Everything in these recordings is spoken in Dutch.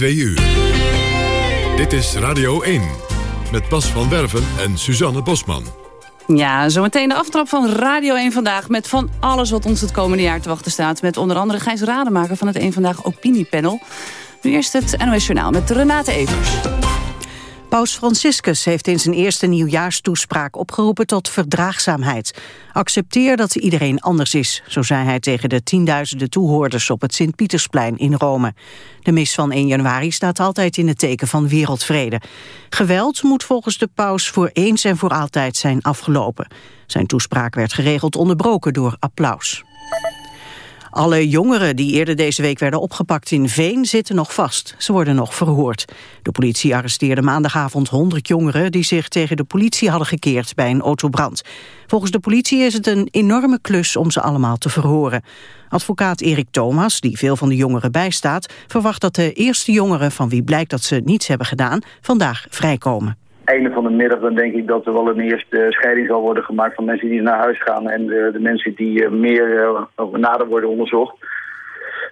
2 uur. Dit is Radio 1 met Bas van Werven en Suzanne Bosman. Ja, zometeen de aftrap van Radio 1 Vandaag... met van alles wat ons het komende jaar te wachten staat. Met onder andere Gijs Rademaker van het 1 Vandaag Opiniepanel. Nu eerst het NOS Journaal met Renate Evers. Paus Franciscus heeft in zijn eerste nieuwjaarstoespraak opgeroepen tot verdraagzaamheid. Accepteer dat iedereen anders is, zo zei hij tegen de tienduizenden toehoorders op het Sint-Pietersplein in Rome. De mis van 1 januari staat altijd in het teken van wereldvrede. Geweld moet volgens de paus voor eens en voor altijd zijn afgelopen. Zijn toespraak werd geregeld onderbroken door applaus. Alle jongeren die eerder deze week werden opgepakt in Veen zitten nog vast. Ze worden nog verhoord. De politie arresteerde maandagavond 100 jongeren die zich tegen de politie hadden gekeerd bij een autobrand. Volgens de politie is het een enorme klus om ze allemaal te verhoren. Advocaat Erik Thomas, die veel van de jongeren bijstaat, verwacht dat de eerste jongeren van wie blijkt dat ze niets hebben gedaan, vandaag vrijkomen einde van de middag dan denk ik dat er wel een eerste scheiding zal worden gemaakt van mensen die naar huis gaan en de, mensen die uh, meer uh, nader worden onderzocht.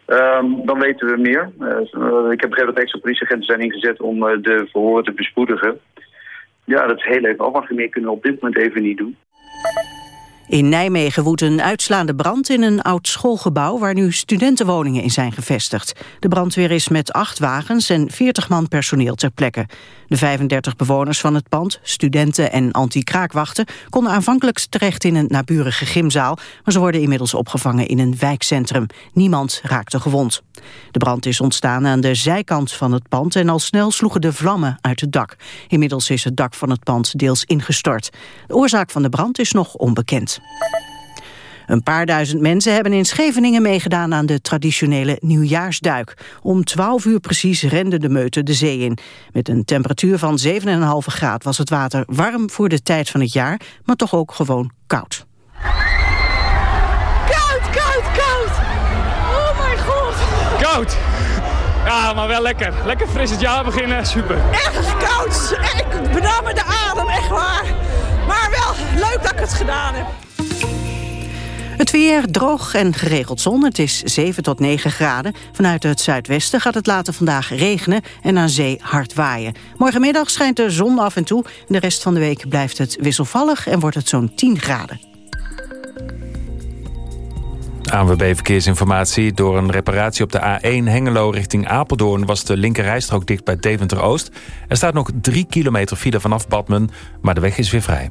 Um, dan weten we meer. Ik heb begrepen dat extra politieagenten zijn ingezet om de verhoren te bespoedigen. Ja, dat is heel even afwachten. Meer kunnen we op dit moment even niet doen. In Nijmegen woedt een uitslaande brand in een oud schoolgebouw... waar nu studentenwoningen in zijn gevestigd. De brandweer is met acht wagens en 40 man personeel ter plekke. De 35 bewoners van het pand, studenten en anti-kraakwachten... konden aanvankelijk terecht in een naburige gymzaal... maar ze worden inmiddels opgevangen in een wijkcentrum. Niemand raakte gewond. De brand is ontstaan aan de zijkant van het pand... en al snel sloegen de vlammen uit het dak. Inmiddels is het dak van het pand deels ingestort. De oorzaak van de brand is nog onbekend. Een paar duizend mensen hebben in Scheveningen meegedaan aan de traditionele nieuwjaarsduik. Om 12 uur precies rende de meute de zee in. Met een temperatuur van 7,5 graad was het water warm voor de tijd van het jaar, maar toch ook gewoon koud. Koud, koud, koud! Oh mijn god! Koud! Ja, maar wel lekker. Lekker fris het jaar beginnen, super. Echt koud! Ik benam me de adem, echt waar. Maar wel leuk dat ik het gedaan heb. Het weer droog en geregeld zon. Het is 7 tot 9 graden. Vanuit het zuidwesten gaat het later vandaag regenen en aan zee hard waaien. Morgenmiddag schijnt de zon af en toe. De rest van de week blijft het wisselvallig en wordt het zo'n 10 graden. ANWB Verkeersinformatie. Door een reparatie op de A1 Hengelo richting Apeldoorn... was de linkerrijstrook dicht bij Deventer-Oost. Er staat nog 3 kilometer file vanaf Badmen, maar de weg is weer vrij.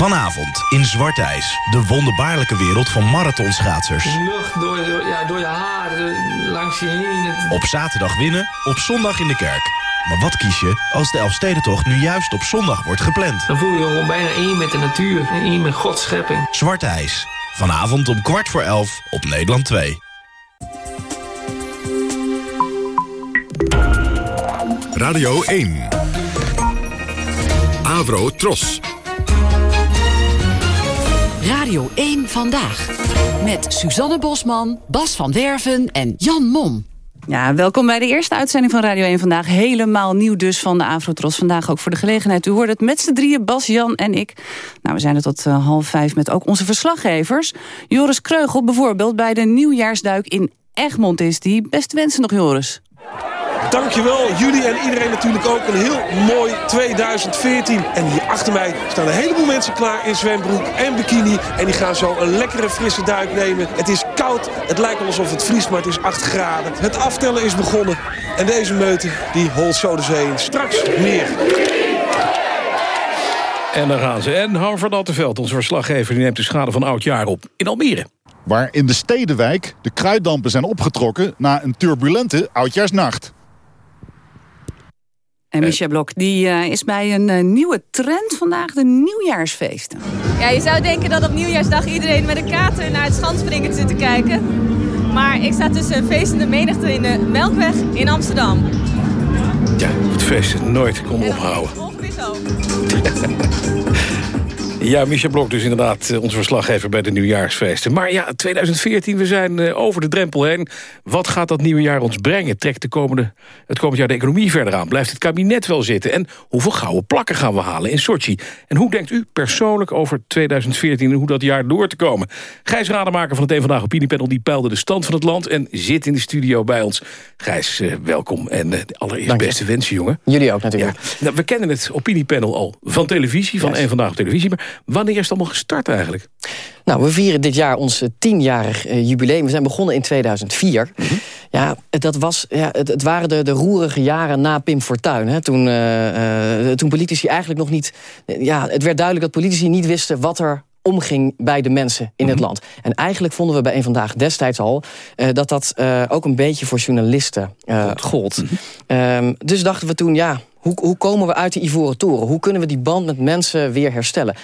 Vanavond in Zwartijs. De wonderbaarlijke wereld van marathonschaatsers. Lucht door, door, ja, door je haar, langs je heen. Op zaterdag winnen, op zondag in de kerk. Maar wat kies je als de Elfstedentocht nu juist op zondag wordt gepland? Dan voel je je gewoon bijna één met de natuur en één met Gods schepping. Zwarte IJs. Vanavond om kwart voor elf op Nederland 2. Radio 1. Avro Tros. Radio 1 Vandaag. Met Suzanne Bosman, Bas van Werven en Jan Mom. Ja, welkom bij de eerste uitzending van Radio 1 vandaag. Helemaal nieuw dus van de Avrotros. Vandaag ook voor de gelegenheid. U hoorde het met z'n drieën, Bas, Jan en ik. Nou, we zijn er tot uh, half vijf met ook onze verslaggevers. Joris Kreugel bijvoorbeeld bij de nieuwjaarsduik in Egmond is die. Beste wensen nog, Joris. Dankjewel, jullie en iedereen natuurlijk ook. Een heel mooi 2014. En hier achter mij staan een heleboel mensen klaar in zwembroek en bikini. En die gaan zo een lekkere frisse duik nemen. Het is koud, het lijkt wel alsof het vriest, maar het is 8 graden. Het aftellen is begonnen. En deze meute, die holt zo de zee in. Straks meer. En daar gaan ze. En Harvard Attenveld, onze verslaggever, die neemt de schade van oud jaar op in Almere. Waar in de Stedenwijk de kruiddampen zijn opgetrokken na een turbulente oudjaarsnacht. En Michel Blok die, uh, is bij een uh, nieuwe trend vandaag, de nieuwjaarsfeesten. Ja, je zou denken dat op nieuwjaarsdag iedereen met een kater naar het schanspringen zit te kijken. Maar ik sta tussen een feestende menigte in de Melkweg in Amsterdam. Ja, het feest nooit kon ophouden. Ongeveer zo. Ja, Michel Blok dus inderdaad eh, onze verslaggever bij de nieuwjaarsfeesten. Maar ja, 2014, we zijn eh, over de drempel heen. Wat gaat dat nieuwe jaar ons brengen? Trekt de komende, het komend jaar de economie verder aan? Blijft het kabinet wel zitten? En hoeveel gouden plakken gaan we halen in Sochi? En hoe denkt u persoonlijk over 2014 en hoe dat jaar door te komen? Gijs Rademaker van het Een Vandaag Opiniepanel... die peilde de stand van het land en zit in de studio bij ons. Gijs, uh, welkom en allereerst Dank beste wensen, jongen. Jullie ook natuurlijk. Ja. Nou, we kennen het opiniepanel al van televisie, van yes. Een Vandaag op televisie... Maar Wanneer is het allemaal gestart eigenlijk? Nou, we vieren dit jaar ons tienjarig uh, jubileum. We zijn begonnen in 2004. Mm -hmm. Ja, dat was, ja, het, het, waren de, de roerige jaren na Pim Fortuyn. Hè, toen, uh, toen politici eigenlijk nog niet... Ja, het werd duidelijk dat politici niet wisten wat er omging bij de mensen in mm -hmm. het land. En eigenlijk vonden we bij een vandaag destijds al... Uh, dat dat uh, ook een beetje voor journalisten uh, gold. Mm -hmm. um, dus dachten we toen, ja, hoe, hoe komen we uit die ivoren toren? Hoe kunnen we die band met mensen weer herstellen?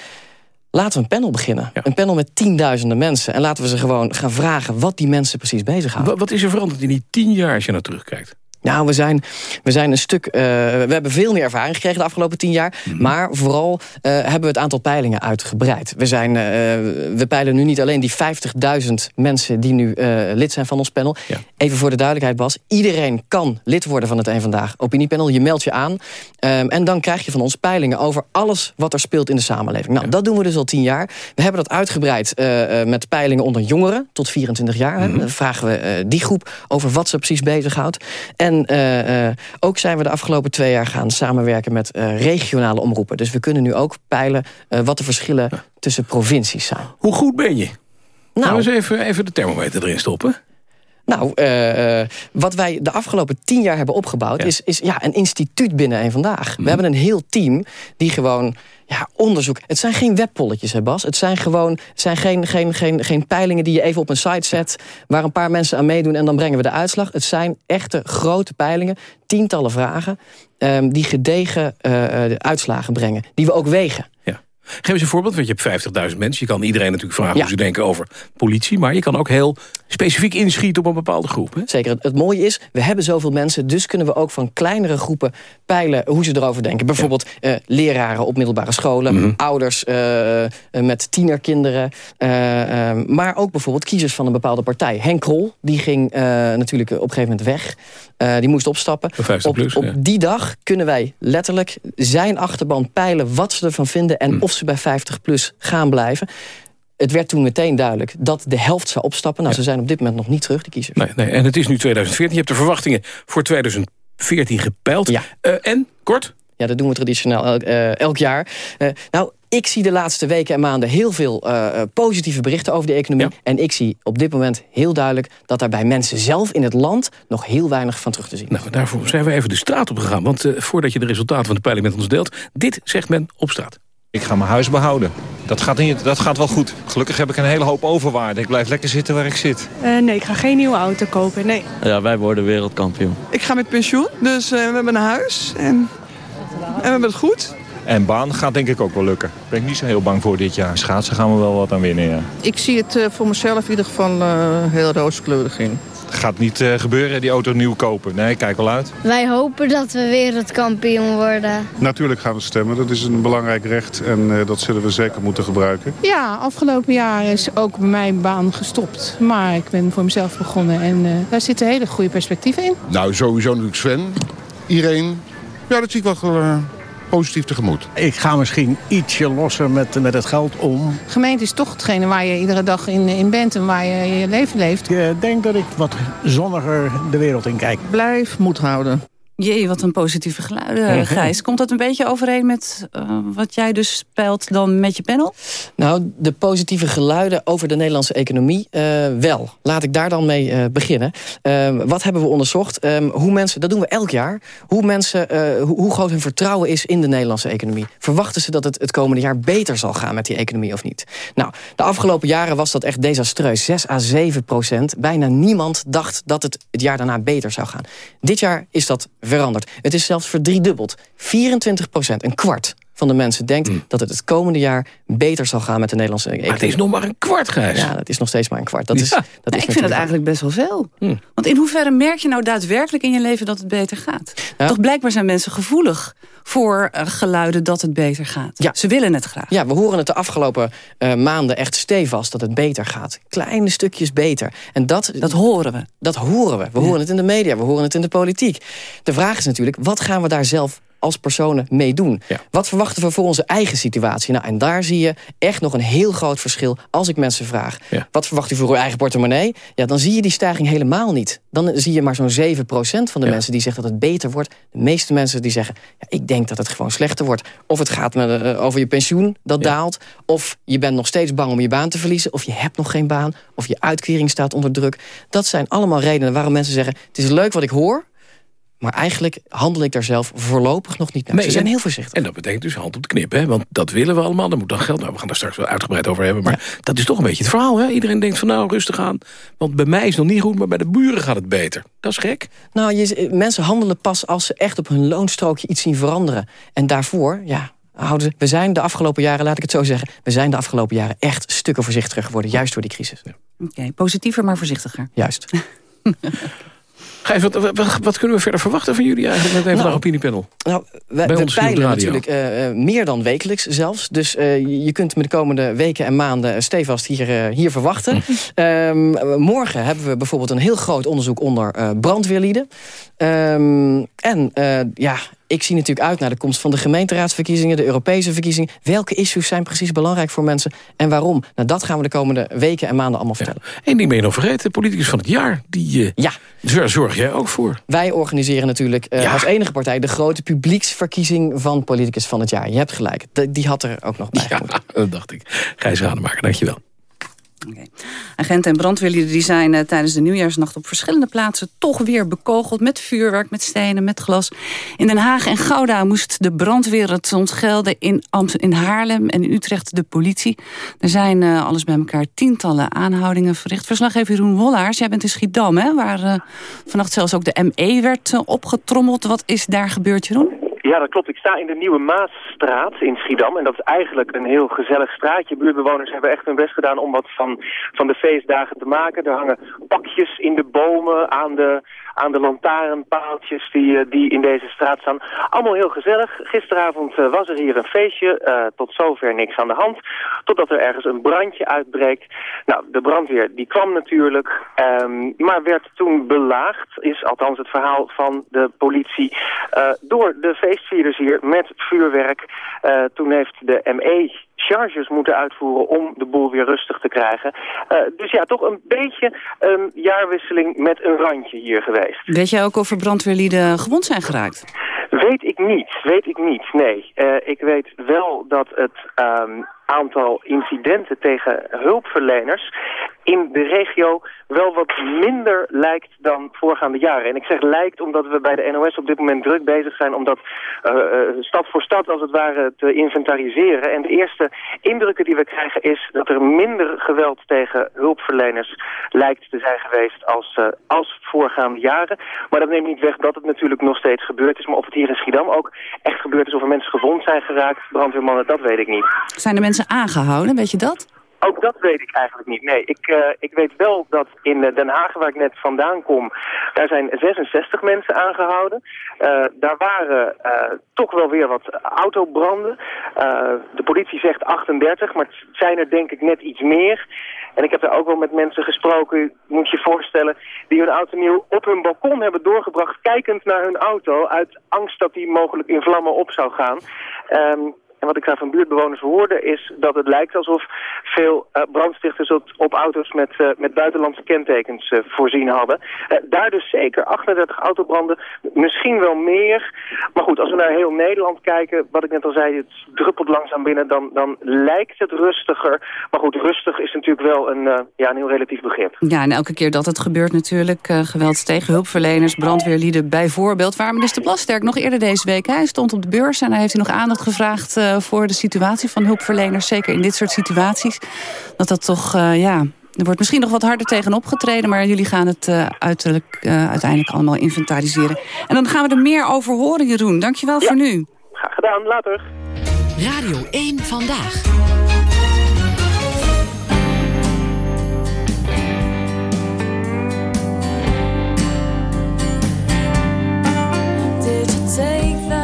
Laten we een panel beginnen. Ja. Een panel met tienduizenden mensen. En laten we ze gewoon gaan vragen wat die mensen precies bezighouden. Wat is er veranderd in die tien jaar als je naar terugkijkt? Nou, we zijn, we zijn een stuk... Uh, we hebben veel meer ervaring gekregen de afgelopen tien jaar. Mm -hmm. Maar vooral uh, hebben we het aantal peilingen uitgebreid. We, zijn, uh, we peilen nu niet alleen die 50.000 mensen... die nu lid zijn van ons panel. Ja. Even voor de duidelijkheid, Bas. Iedereen kan lid worden van het Eén Vandaag Opiniepanel. Je meldt je aan. Um, en dan krijg je van ons peilingen over alles wat er speelt in de samenleving. Nou, ja. dat doen we dus al tien jaar. We hebben dat uitgebreid met peilingen onder jongeren. Tot 24 jaar. Mm -hmm. Dan vragen we die groep over wat ze precies bezighoudt. En en uh, uh, ook zijn we de afgelopen twee jaar gaan samenwerken met uh, regionale omroepen. Dus we kunnen nu ook peilen wat de verschillen tussen provincies zijn. Hoe goed ben je? Nou, Gaan we eens even, even de thermometer erin stoppen. Nou, uh, wat wij de afgelopen tien jaar hebben opgebouwd... Ja. is, is ja, een instituut binnen en vandaag. Mm. We hebben een heel team die gewoon ja, onderzoek... Het zijn geen webpolletjes, hè Bas? Het zijn gewoon het zijn geen, geen, geen, geen peilingen die je even op een site zet... waar een paar mensen aan meedoen en dan brengen we de uitslag. Het zijn echte grote peilingen, tientallen vragen... Um, die gedegen uh, de uitslagen brengen, die we ook wegen. Ja. Geef eens een voorbeeld, want je hebt 50.000 mensen. Je kan iedereen natuurlijk vragen ja. hoe ze denken over politie... maar je kan ook heel specifiek inschieten op een bepaalde groep. Hè? Zeker. Het, het, mooie is, we hebben zoveel mensen... dus kunnen we ook van kleinere groepen peilen hoe ze erover denken. Bijvoorbeeld ja. uh, leraren op middelbare scholen... Mm -hmm. ouders uh, met tienerkinderen... Uh, maar ook bijvoorbeeld kiezers van een bepaalde partij. Henk Krol, die ging natuurlijk op een gegeven moment weg. die moest opstappen. Op, plus, op ja. die dag kunnen wij letterlijk zijn achterban peilen... wat ze ervan vinden en mm. of ze bij 50 plus gaan blijven het werd toen meteen duidelijk dat de helft zou opstappen. Nou, ja. ze zijn op dit moment nog niet terug, de kiezers. Nee, nee, en het is nu 2014. Je hebt de verwachtingen voor 2014 gepeild. Ja. Uh, en, kort? Ja, dat doen we traditioneel elk, uh, elk jaar. Uh, nou, ik zie de laatste weken en maanden heel veel positieve berichten over de economie. Ja. En ik zie op dit moment heel duidelijk dat daar bij mensen zelf in het land nog heel weinig van terug te zien is. Nou, daarvoor zijn we even de straat op gegaan. Want voordat je de resultaten van de peiling met ons deelt, dit zegt men op straat. Ik ga mijn huis behouden. Dat gaat, niet, dat gaat wel goed. Gelukkig heb ik een hele hoop overwaarde. Ik blijf lekker zitten waar ik zit. Uh, nee, ik ga geen nieuwe auto kopen, nee. Ja, wij worden wereldkampioen. Ik ga met pensioen, dus uh, we hebben een huis en, en we hebben het goed. En baan gaat denk ik ook wel lukken. Daar ben ik niet zo heel bang voor dit jaar. Schaatsen gaan we wel wat aan winnen, ja. Ik zie het uh, voor mezelf in ieder geval heel rooskleurig in. Het gaat niet uh, gebeuren, die auto nieuw kopen. Nee, kijk wel uit. Wij hopen dat we wereldkampioen worden. Natuurlijk gaan we stemmen. Dat is een belangrijk recht en uh, dat zullen we zeker moeten gebruiken. Ja, afgelopen jaar is ook mijn baan gestopt. Maar ik ben voor mezelf begonnen en uh, daar zitten hele goede perspectieven in. Nou, sowieso natuurlijk Sven. Iedereen. Ja, dat zie ik wel positief tegemoet. Ik ga misschien ietsje losser met, met het geld om. Gemeente is toch hetgene waar je iedere dag in, in bent en waar je je leven leeft. Ik denk dat ik wat zonniger de wereld in kijk. Blijf moed houden. Jee, wat een positieve geluiden, Gijs. Komt dat een beetje overeen met uh, wat jij dus spelt dan met je panel? Nou, de positieve geluiden over de Nederlandse economie uh, wel. Laat ik daar dan mee uh, beginnen. wat hebben we onderzocht? hoe mensen, dat doen we elk jaar. Hoe mensen, hoe, hoe, groot hun vertrouwen is in de Nederlandse economie. Verwachten ze dat het het komende jaar beter zal gaan met die economie of niet? Nou, de afgelopen jaren was dat echt desastreus. 6 à 7 procent. Bijna niemand dacht dat het het jaar daarna beter zou gaan. Dit jaar is dat veranderd. Het is zelfs verdriedubbeld. 24 procent, een kwart van de mensen denkt... dat het het komende jaar beter zal gaan met de Nederlandse economie. Maar het is nog maar een kwart, Gijs. Ja, dat is nog steeds maar een kwart. Dat is, Ja. dat Ja, is ik vind het eigenlijk best wel veel. Hm. Want in hoeverre merk je nou daadwerkelijk in je leven dat het beter gaat? Toch blijkbaar zijn mensen gevoelig voor eh, geluiden dat het beter gaat. Ja. Ze willen het graag. Ja, we horen het de afgelopen eh, maanden echt stevast dat het beter gaat. Kleine stukjes beter. En dat, Dat horen we. dat horen we. We horen het in de media, we horen het in de politiek. De vraag is natuurlijk, wat gaan we daar zelf als personen mee doen? Wat verwachten we voor onze eigen situatie? Nou, en daar zie je echt nog een heel groot verschil als ik mensen vraag. Wat verwacht u voor uw eigen portemonnee? Ja, dan zie je die stijging helemaal niet. Dan zie je maar zo'n 7% van de mensen die zegt dat het beter wordt. De meeste mensen die zeggen, ja, ik denk dat het gewoon slechter wordt. Of het gaat met, eh, over je pensioen, dat daalt. Of je bent nog steeds bang om je baan te verliezen. Of je hebt nog geen baan. Of je uitkering staat onder druk. Dat zijn allemaal redenen waarom mensen zeggen... het is leuk wat ik hoor, maar eigenlijk handel ik daar zelf voorlopig nog niet naar. Ze zijn en- heel voorzichtig. En dat betekent dus hand op de knip, hè? want dat willen we allemaal. Dan moet dan geld. Nou, we gaan daar straks wel uitgebreid over hebben. Maar dat is toch een beetje het verhaal. Hè? Iedereen denkt van nou, rustig aan. Want bij mij is het nog niet goed, maar bij de buren gaat het beter. Dat is gek. Nou, je, mensen handelen pas als ze echt op hun loonstrookje iets zien veranderen. En daarvoor, ja, houden ze, we zijn de afgelopen jaren, laat ik het zo zeggen... we zijn de afgelopen jaren echt stukken voorzichtiger geworden. Juist door die crisis. Oké, positiever maar voorzichtiger. Juist. Gijs, wat, wat, wat kunnen we verder verwachten van jullie eigenlijk met een Nou, opiniepanel? Nou, wij, Bij ons peilen natuurlijk eh, eh, meer dan wekelijks zelfs. Dus eh, je- kunt me de komende weken en maanden stevast hier, hier verwachten. Ehm, morgen hebben we bijvoorbeeld een heel groot onderzoek onder brandweerlieden. Ehm, en ja, ik zie natuurlijk uit naar de komst van de gemeenteraadsverkiezingen... de Europese verkiezingen. Welke issues zijn precies belangrijk voor mensen en waarom? Nou, dat gaan we de komende weken en maanden allemaal vertellen. Eén ding ben je nog vergeten. De politicus van het jaar. Die, eh, ja. Daar zorg jij ook voor. Wij organiseren natuurlijk eh, als enige partij... de grote publieksverkiezing van politicus van het jaar. Je hebt gelijk. De- die had er ook nog bij. Ja, dat dacht ik. Gijs Rademaker, dankjewel. Agenten en brandweerlieden zijn eh, tijdens de nieuwjaarsnacht op verschillende plaatsen toch weer bekogeld met vuurwerk, met stenen, met glas. In Den Haag en Gouda moest de brandweer het ontgelden in, Amst- in Haarlem en Utrecht de politie. Er zijn eh, alles bij elkaar tientallen aanhoudingen verricht. Verslaggever Jeroen Wollaars, jij bent in Schiedam, hè, waar eh, vannacht zelfs ook de ME werd opgetrommeld. Wat is daar gebeurd, Jeroen? Ja, dat klopt. Ik sta in de Nieuwe Maasstraat in Schiedam. En dat is eigenlijk een heel gezellig straatje. Buurtbewoners hebben echt hun best gedaan om wat van, van de feestdagen te maken. Er hangen pakjes in de bomen aan de, aan de lantaarnpaaltjes die, eh, die in deze straat staan. Allemaal heel gezellig. Gisteravond eh, was er hier een feestje. eh, tot zover niks aan de hand. Totdat er ergens een brandje uitbreekt. Nou, de brandweer die kwam natuurlijk. ehm, maar werd toen belaagd, is althans het verhaal van de politie... door de feestvierders hier met vuurwerk. Toen heeft de ME charges moeten uitvoeren om de boel weer rustig te krijgen. Eh, dus ja, toch een beetje een jaarwisseling met een randje hier geweest. Weet jij ook of er brandweerlieden gewond zijn geraakt? Weet ik niet, weet ik niet, nee. Eh, ik weet wel dat het ehm, aantal incidenten tegen hulpverleners in de regio wel wat minder lijkt dan voorgaande jaren. En ik zeg lijkt omdat we bij de NOS op dit moment druk bezig zijn om dat eh, eh, stad voor stad als het ware te inventariseren. En de eerste indrukken die we krijgen is dat er minder geweld tegen hulpverleners lijkt te zijn geweest als, eh, als voorgaande jaren. Maar dat neemt niet weg dat het natuurlijk nog steeds gebeurd is. Maar of het hier in Schiedam ook echt gebeurd is of er mensen gewond zijn geraakt, brandweermannen, dat weet ik niet. Zijn er mensen aangehouden, weet je dat? Ook dat weet ik eigenlijk niet. Nee, ik, eh, ik weet wel dat in eh, Den Haag, waar ik net vandaan kom, daar zijn 66 mensen aangehouden. Eh, daar waren toch wel weer wat autobranden. De politie zegt 38, maar het zijn er denk ik net iets meer. En ik heb daar ook wel met mensen gesproken, moet je voorstellen, die hun auto nieuw op hun balkon hebben doorgebracht, kijkend naar hun auto, uit angst dat die mogelijk in vlammen op zou gaan. Ehm, en wat ik daar van buurtbewoners hoorde is dat het lijkt alsof veel eh, brandstichters op, op auto's met, eh, met buitenlandse kentekens eh, voorzien hadden. Daar dus zeker 38 autobranden, misschien wel meer. Maar goed, als we naar heel Nederland kijken, wat ik net al zei, het druppelt langzaam binnen, dan, dan lijkt het rustiger. Maar goed, rustig is natuurlijk wel een, ja, een heel relatief begrip. Ja, en elke keer dat het gebeurt natuurlijk, geweld tegen hulpverleners, brandweerlieden bijvoorbeeld. Waar minister Plasterk nog eerder deze week, hij stond op de beurs en hij heeft hij nog aandacht gevraagd voor de situatie van hulpverleners, zeker in dit soort situaties. Dat dat toch, eh, ja, er wordt misschien nog wat harder tegen opgetreden, maar jullie gaan het eh, uiterlijk, eh, uiteindelijk allemaal inventariseren. En dan gaan we er meer over horen, Jeroen. Dankjewel voor nu. Graag gedaan, later. Radio 1 Vandaag. Did you take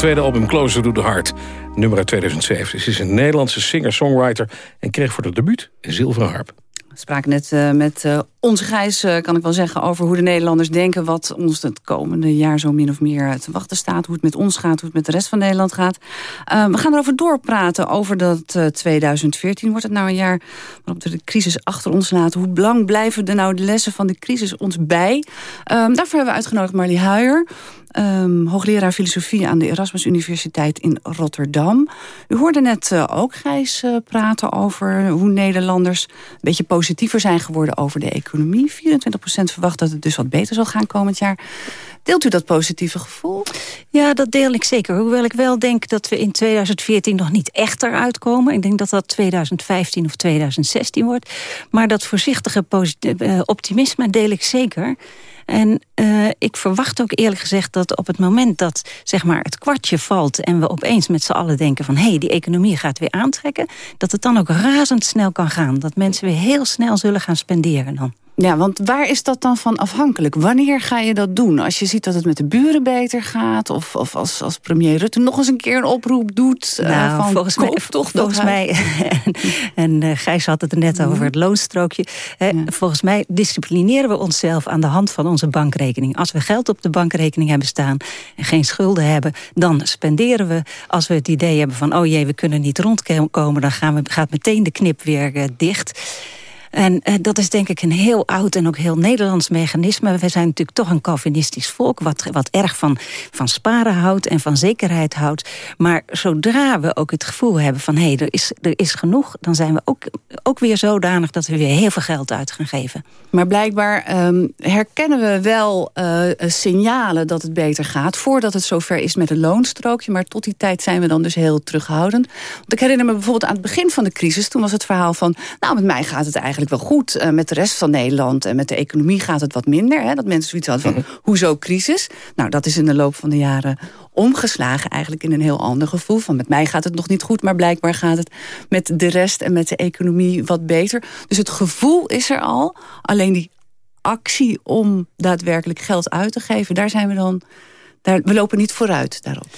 tweede album Closer to the Heart. Nummer uit 2007. Ze is een Nederlandse singer-songwriter... en kreeg voor de debuut een zilveren harp. Spraken net eh, met eh, onze Gijs, eh, kan ik wel zeggen... over hoe de Nederlanders denken... wat ons het komende jaar zo min of meer te wachten staat. Hoe het met ons gaat, hoe het met de rest van Nederland gaat. We gaan erover doorpraten over dat eh, 2014. Wordt het nou een jaar waarop we de crisis achter ons laten? Hoe lang blijven er nou de lessen van de crisis ons bij? Ehm, daarvoor hebben we uitgenodigd Marlie Huijer... ehm, hoogleraar filosofie aan de Erasmus Universiteit in Rotterdam. U hoorde net ook Gijs praten over hoe Nederlanders... een beetje positiever zijn geworden over de economie. 24% verwacht dat het dus wat beter zal gaan komend jaar. Deelt u dat positieve gevoel? Ja, dat deel ik zeker. Hoewel ik wel denk dat we in 2014 nog niet echt eruit komen. Ik denk dat dat 2015 of 2016 wordt. Maar dat voorzichtige eh, optimisme deel ik zeker. En uh, ik verwacht ook eerlijk gezegd dat op het moment dat zeg maar, het kwartje valt... en we opeens met z'n allen denken van... hé, hey, die economie gaat weer aantrekken... dat het dan ook razendsnel kan gaan. Dat mensen weer heel snel zullen gaan spenderen dan. Ja, want waar is dat dan van afhankelijk? Wanneer ga je dat doen? Als je ziet dat het met de buren beter gaat... of, of als, als premier Rutte nog eens een keer een oproep doet... eh, Nou, van volgens koop mij, toch volgens mij en, en eh, Gijs had het er net over het loonstrookje. Hè, Volgens mij disciplineren we onszelf aan de hand van onze bankrekening. Als we geld op de bankrekening hebben staan en geen schulden hebben, dan spenderen we. Als we het idee hebben van, oh jee, we kunnen niet rondkomen, dan gaan we, gaat meteen de knip weer eh, dicht. En eh, dat is denk ik een heel oud en ook heel Nederlands mechanisme. We zijn natuurlijk toch een Calvinistisch volk... wat, wat erg van, van sparen houdt en van zekerheid houdt. Maar zodra we ook het gevoel hebben van... hé, hey, er, is, er is genoeg, dan zijn we ook, ook weer zodanig... dat we weer heel veel geld uit gaan geven. Maar blijkbaar ehm, herkennen we wel eh, signalen dat het beter gaat... voordat het zover is met een loonstrookje. Maar tot die tijd zijn we dan dus heel terughoudend. Want ik herinner me bijvoorbeeld aan het begin van de crisis... toen was het verhaal van, nou, met mij gaat het eigenlijk wel goed. Eh, met de rest van Nederland en met de economie gaat het wat minder. Hè, dat mensen zoiets hadden van, hoezo crisis? Nou, dat is in de loop van de jaren omgeslagen eigenlijk in een heel ander gevoel. Van met mij gaat het nog niet goed, maar blijkbaar gaat het met de rest en met de economie wat beter. Dus het gevoel is er al. Alleen die actie om daadwerkelijk geld uit te geven, daar zijn we dan. Daar, we lopen niet vooruit daarop.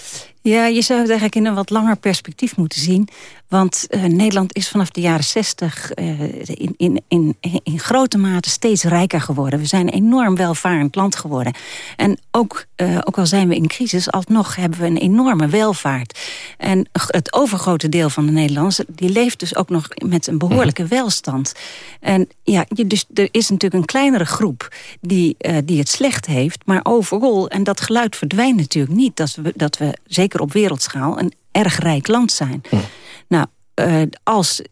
Ja, je zou het eigenlijk in een wat langer perspectief moeten zien. Want uh, Nederland is vanaf de jaren zestig uh, in, in, in, in grote mate steeds rijker geworden. We zijn een enorm welvarend land geworden. En ook, uh, ook al zijn we in crisis, alsnog hebben we een enorme welvaart. En het overgrote deel van de Nederlanders... die leeft dus ook nog met een behoorlijke welstand. En ja, je, dus er is natuurlijk een kleinere groep die, die het slecht heeft. Maar overal, en dat geluid verdwijnt natuurlijk niet... dat we, dat we zeker op wereldschaal een erg rijk land zijn. Nou, uh, als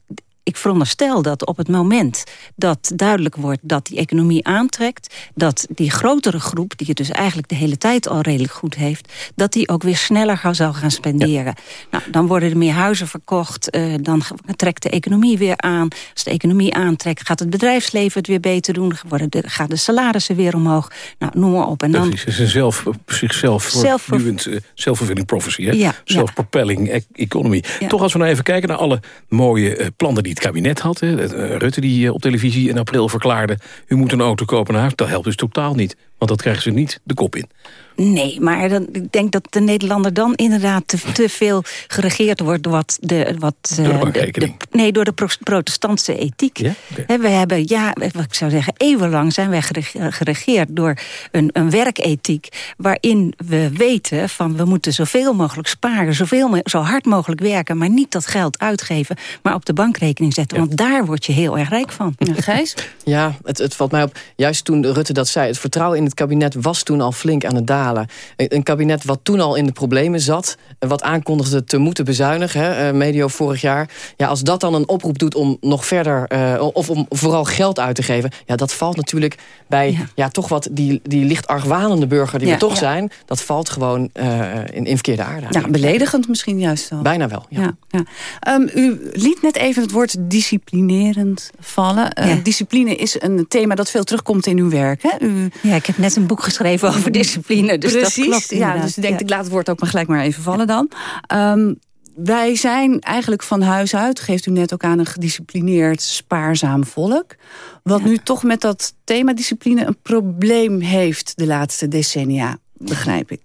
ik veronderstel dat op het moment dat duidelijk wordt dat die economie aantrekt... dat die grotere groep, die het dus eigenlijk de hele tijd al redelijk goed heeft... dat die ook weer sneller zou gaan spenderen. Nou, dan worden er meer huizen verkocht, uh, dan trekt de economie weer aan. Als de economie aantrekt, gaat het bedrijfsleven het weer beter doen... worden de, gaan de salarissen weer omhoog, nou, noem maar op. En dan, Precies, het is een zelf, zichzelf voortdurend uh, self-fulfilling prophecy. Hè? Ja, Self-propelling e economy. Ja. Toch als we nou even kijken naar alle mooie uh, plannen die het kabinet had. Hè. Rutte die op televisie in april verklaarde... u moet een auto kopen naar. Dat helpt dus totaal niet. Want dat krijgen ze niet de kop in. Nee, maar dan, ik denk dat de Nederlander dan inderdaad te, te veel geregeerd wordt... door, wat de, wat, door de bankrekening? De, nee, door de protestantse ethiek. Ja? Okay. We hebben, ja, wat ik zou zeggen, eeuwenlang zijn wij geregeerd... door een, een werkethiek waarin we weten... van we moeten zoveel mogelijk sparen, zoveel, zo hard mogelijk werken... maar niet dat geld uitgeven, maar op de bankrekening zetten. Ja. Want daar word je heel erg rijk van. Ja, Gijs? Ja, het, het valt mij op. Juist toen Rutte dat zei, het vertrouwen in het kabinet was toen al flink aan het dalen. Een kabinet wat toen al in de problemen zat... wat aankondigde te moeten bezuinigen, hè, medio vorig jaar... Ja, als dat dan een oproep doet om nog verder... Uh, of om vooral geld uit te geven... ja, dat valt natuurlijk bij ja. ja toch wat die, die licht argwanende burger die Ja, we toch ja. zijn... dat valt gewoon uh, in, in verkeerde aarde. Ja, beledigend misschien juist wel. Bijna wel, ja. Ja, ja. Um, u liet net even het woord disciplinerend vallen. Uh, Ja. Discipline is een thema dat veel terugkomt in uw werk. Hè? U, Ja, ik heb net een boek geschreven over discipline. Dus Precies, dat klopt ja, dus ik denk, Ja. ik laat het woord ook maar gelijk maar even vallen dan. Um, wij zijn eigenlijk van huis uit, geeft u net ook aan, een gedisciplineerd, spaarzaam volk. Wat nu toch met dat thema discipline een probleem heeft de laatste decennia, begrijp ik.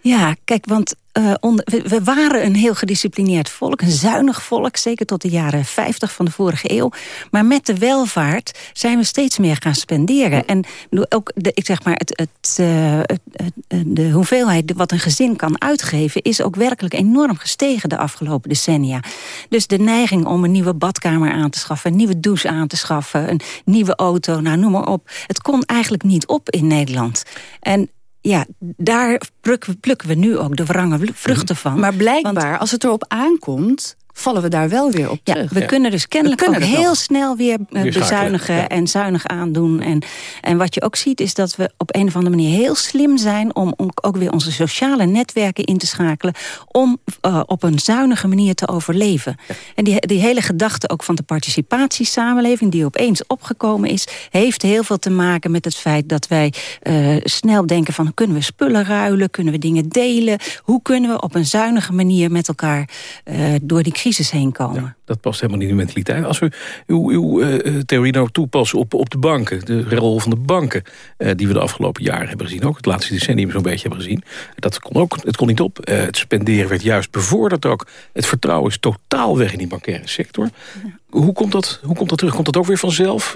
Ja, kijk, want uh, onder, we, we, waren een heel gedisciplineerd volk. Een zuinig volk, zeker tot de jaren 50 van de vorige eeuw. Maar met de welvaart zijn we steeds meer gaan spenderen. En ook, de, ik zeg maar, het, het, uh, het, de hoeveelheid wat een gezin kan uitgeven... is ook werkelijk enorm gestegen de afgelopen decennia. Dus de neiging om een nieuwe badkamer aan te schaffen... een nieuwe douche aan te schaffen, een nieuwe auto, nou noem maar op. Het kon eigenlijk niet op in Nederland. En ja, daar plukken, plukken we nu ook de wrange vruchten van. Maar blijkbaar, Want, als het erop aankomt vallen we daar wel weer op ja, terug. We ja. kunnen dus kennelijk kunnen ook heel nog. snel weer, Weer bezuinigen ja. en zuinig aandoen. En, en wat je ook ziet is dat we op een of andere manier heel slim zijn... om, om ook weer onze sociale netwerken in te schakelen... om uh, op een zuinige manier te overleven. Ja. En die, die hele gedachte ook van de participatiesamenleving... die opeens opgekomen is... heeft heel veel te maken met het feit dat wij uh, snel denken van... kunnen we spullen ruilen, kunnen we dingen delen... hoe kunnen we op een zuinige manier met elkaar door die crisis heen komen. Dat past helemaal niet in de mentaliteit. Als we uw, uw uh, theorie nou toepassen op, op de banken... de rol van de banken uh, die we de afgelopen jaren hebben gezien... ook het laatste decennium zo'n beetje hebben gezien... dat kon ook, het kon niet op. Uh, het spenderen werd juist bevorderd ook. Het vertrouwen is totaal weg in die bankaire sector. Hoe, komt dat, hoe komt dat terug? Komt dat ook weer vanzelf?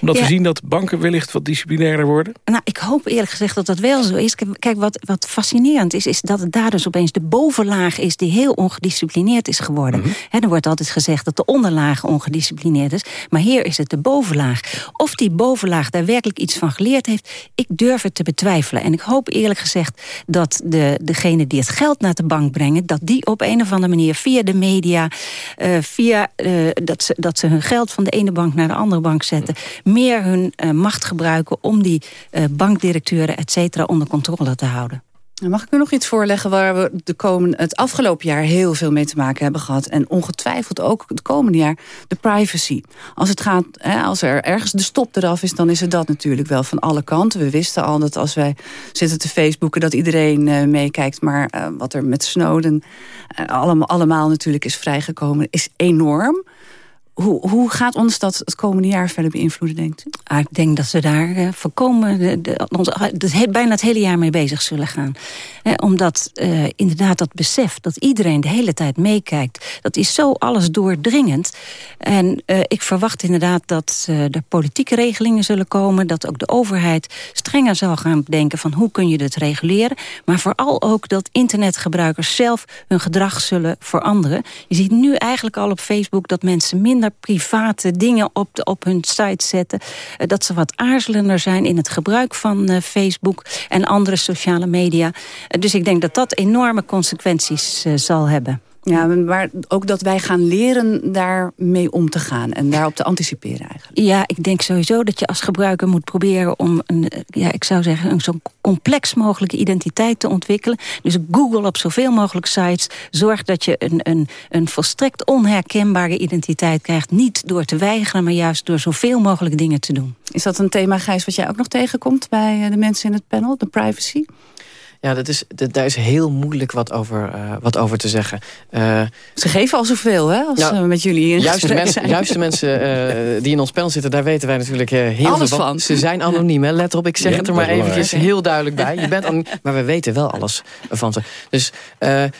omdat ja. we zien dat banken wellicht wat disciplinairder worden? Nou, ik hoop eerlijk gezegd dat dat wel zo is. Kijk, wat, wat fascinerend is, is dat het daar dus opeens de bovenlaag is... die heel ongedisciplineerd is geworden. Mm -hmm. He, er wordt altijd gezegd dat de onderlaag ongedisciplineerd is. Maar hier is het de bovenlaag. Of die bovenlaag daar werkelijk iets van geleerd heeft... ik durf het te betwijfelen. En ik hoop eerlijk gezegd dat de, degene die het geld naar de bank brengen... dat die op een of andere manier via de media... Uh, via uh, dat, ze, hun geld van de ene bank naar de andere bank zetten... meer hun uh, macht gebruiken om die bankdirecteuren et cetera onder controle te houden. Mag ik u nog iets voorleggen waar we de komende, het afgelopen jaar heel veel mee te maken hebben gehad. En ongetwijfeld ook het komende jaar de privacy. Als, het gaat, hè, als er ergens de stop eraf is, dan is het dat natuurlijk wel van alle kanten. We wisten al dat als wij zitten te Facebooken dat iedereen uh, meekijkt. Maar uh, wat er met Snowden uh, allemaal, allemaal natuurlijk is vrijgekomen is enorm. Hoe, hoe gaat ons dat het komende jaar verder beïnvloeden, denkt u? Ah, ik denk dat we daar uh, voorkomen de, de, de, he, bijna het hele jaar mee bezig zullen gaan. Eh, omdat uh, inderdaad dat besef dat iedereen de hele tijd meekijkt... dat is zo alles doordringend. En uh, ik verwacht inderdaad dat er politieke regelingen zullen komen... dat ook de overheid strenger zal gaan denken van hoe kun je dit reguleren. Maar vooral ook dat internetgebruikers zelf hun gedrag zullen veranderen. Je ziet nu eigenlijk al op Facebook dat mensen minder private dingen op, de, op hun site zetten. Uh, dat ze wat aarzelender zijn in het gebruik van uh, Facebook en andere sociale media. Uh, dus ik denk dat dat enorme consequenties zal hebben. Ja, maar ook dat wij gaan leren daarmee om te gaan en daarop te anticiperen eigenlijk. Ja, ik denk sowieso dat je als gebruiker moet proberen om een, ja, ik zou zeggen, een zo complex mogelijke identiteit te ontwikkelen. Dus Google op zoveel mogelijk sites. Zorg dat je een, een, een volstrekt onherkenbare identiteit krijgt. Niet door te weigeren, maar juist door zoveel mogelijk dingen te doen. Is dat een thema, Gijs, wat jij ook nog tegenkomt bij de mensen in het panel, de privacy? Ja, dat is, dat, daar is heel moeilijk wat over, uh, wat over te zeggen. Uh, ze geven al zoveel, hè, als nou, we met jullie in juist de mensen, zijn. Juist de mensen uh, die in ons panel zitten, daar weten wij natuurlijk heel alles veel van. Ze zijn anoniem, hè. let op, ik zeg ja, het er maar eventjes heel duidelijk bij. Je bent anoniem, maar we weten wel alles van ze. Dus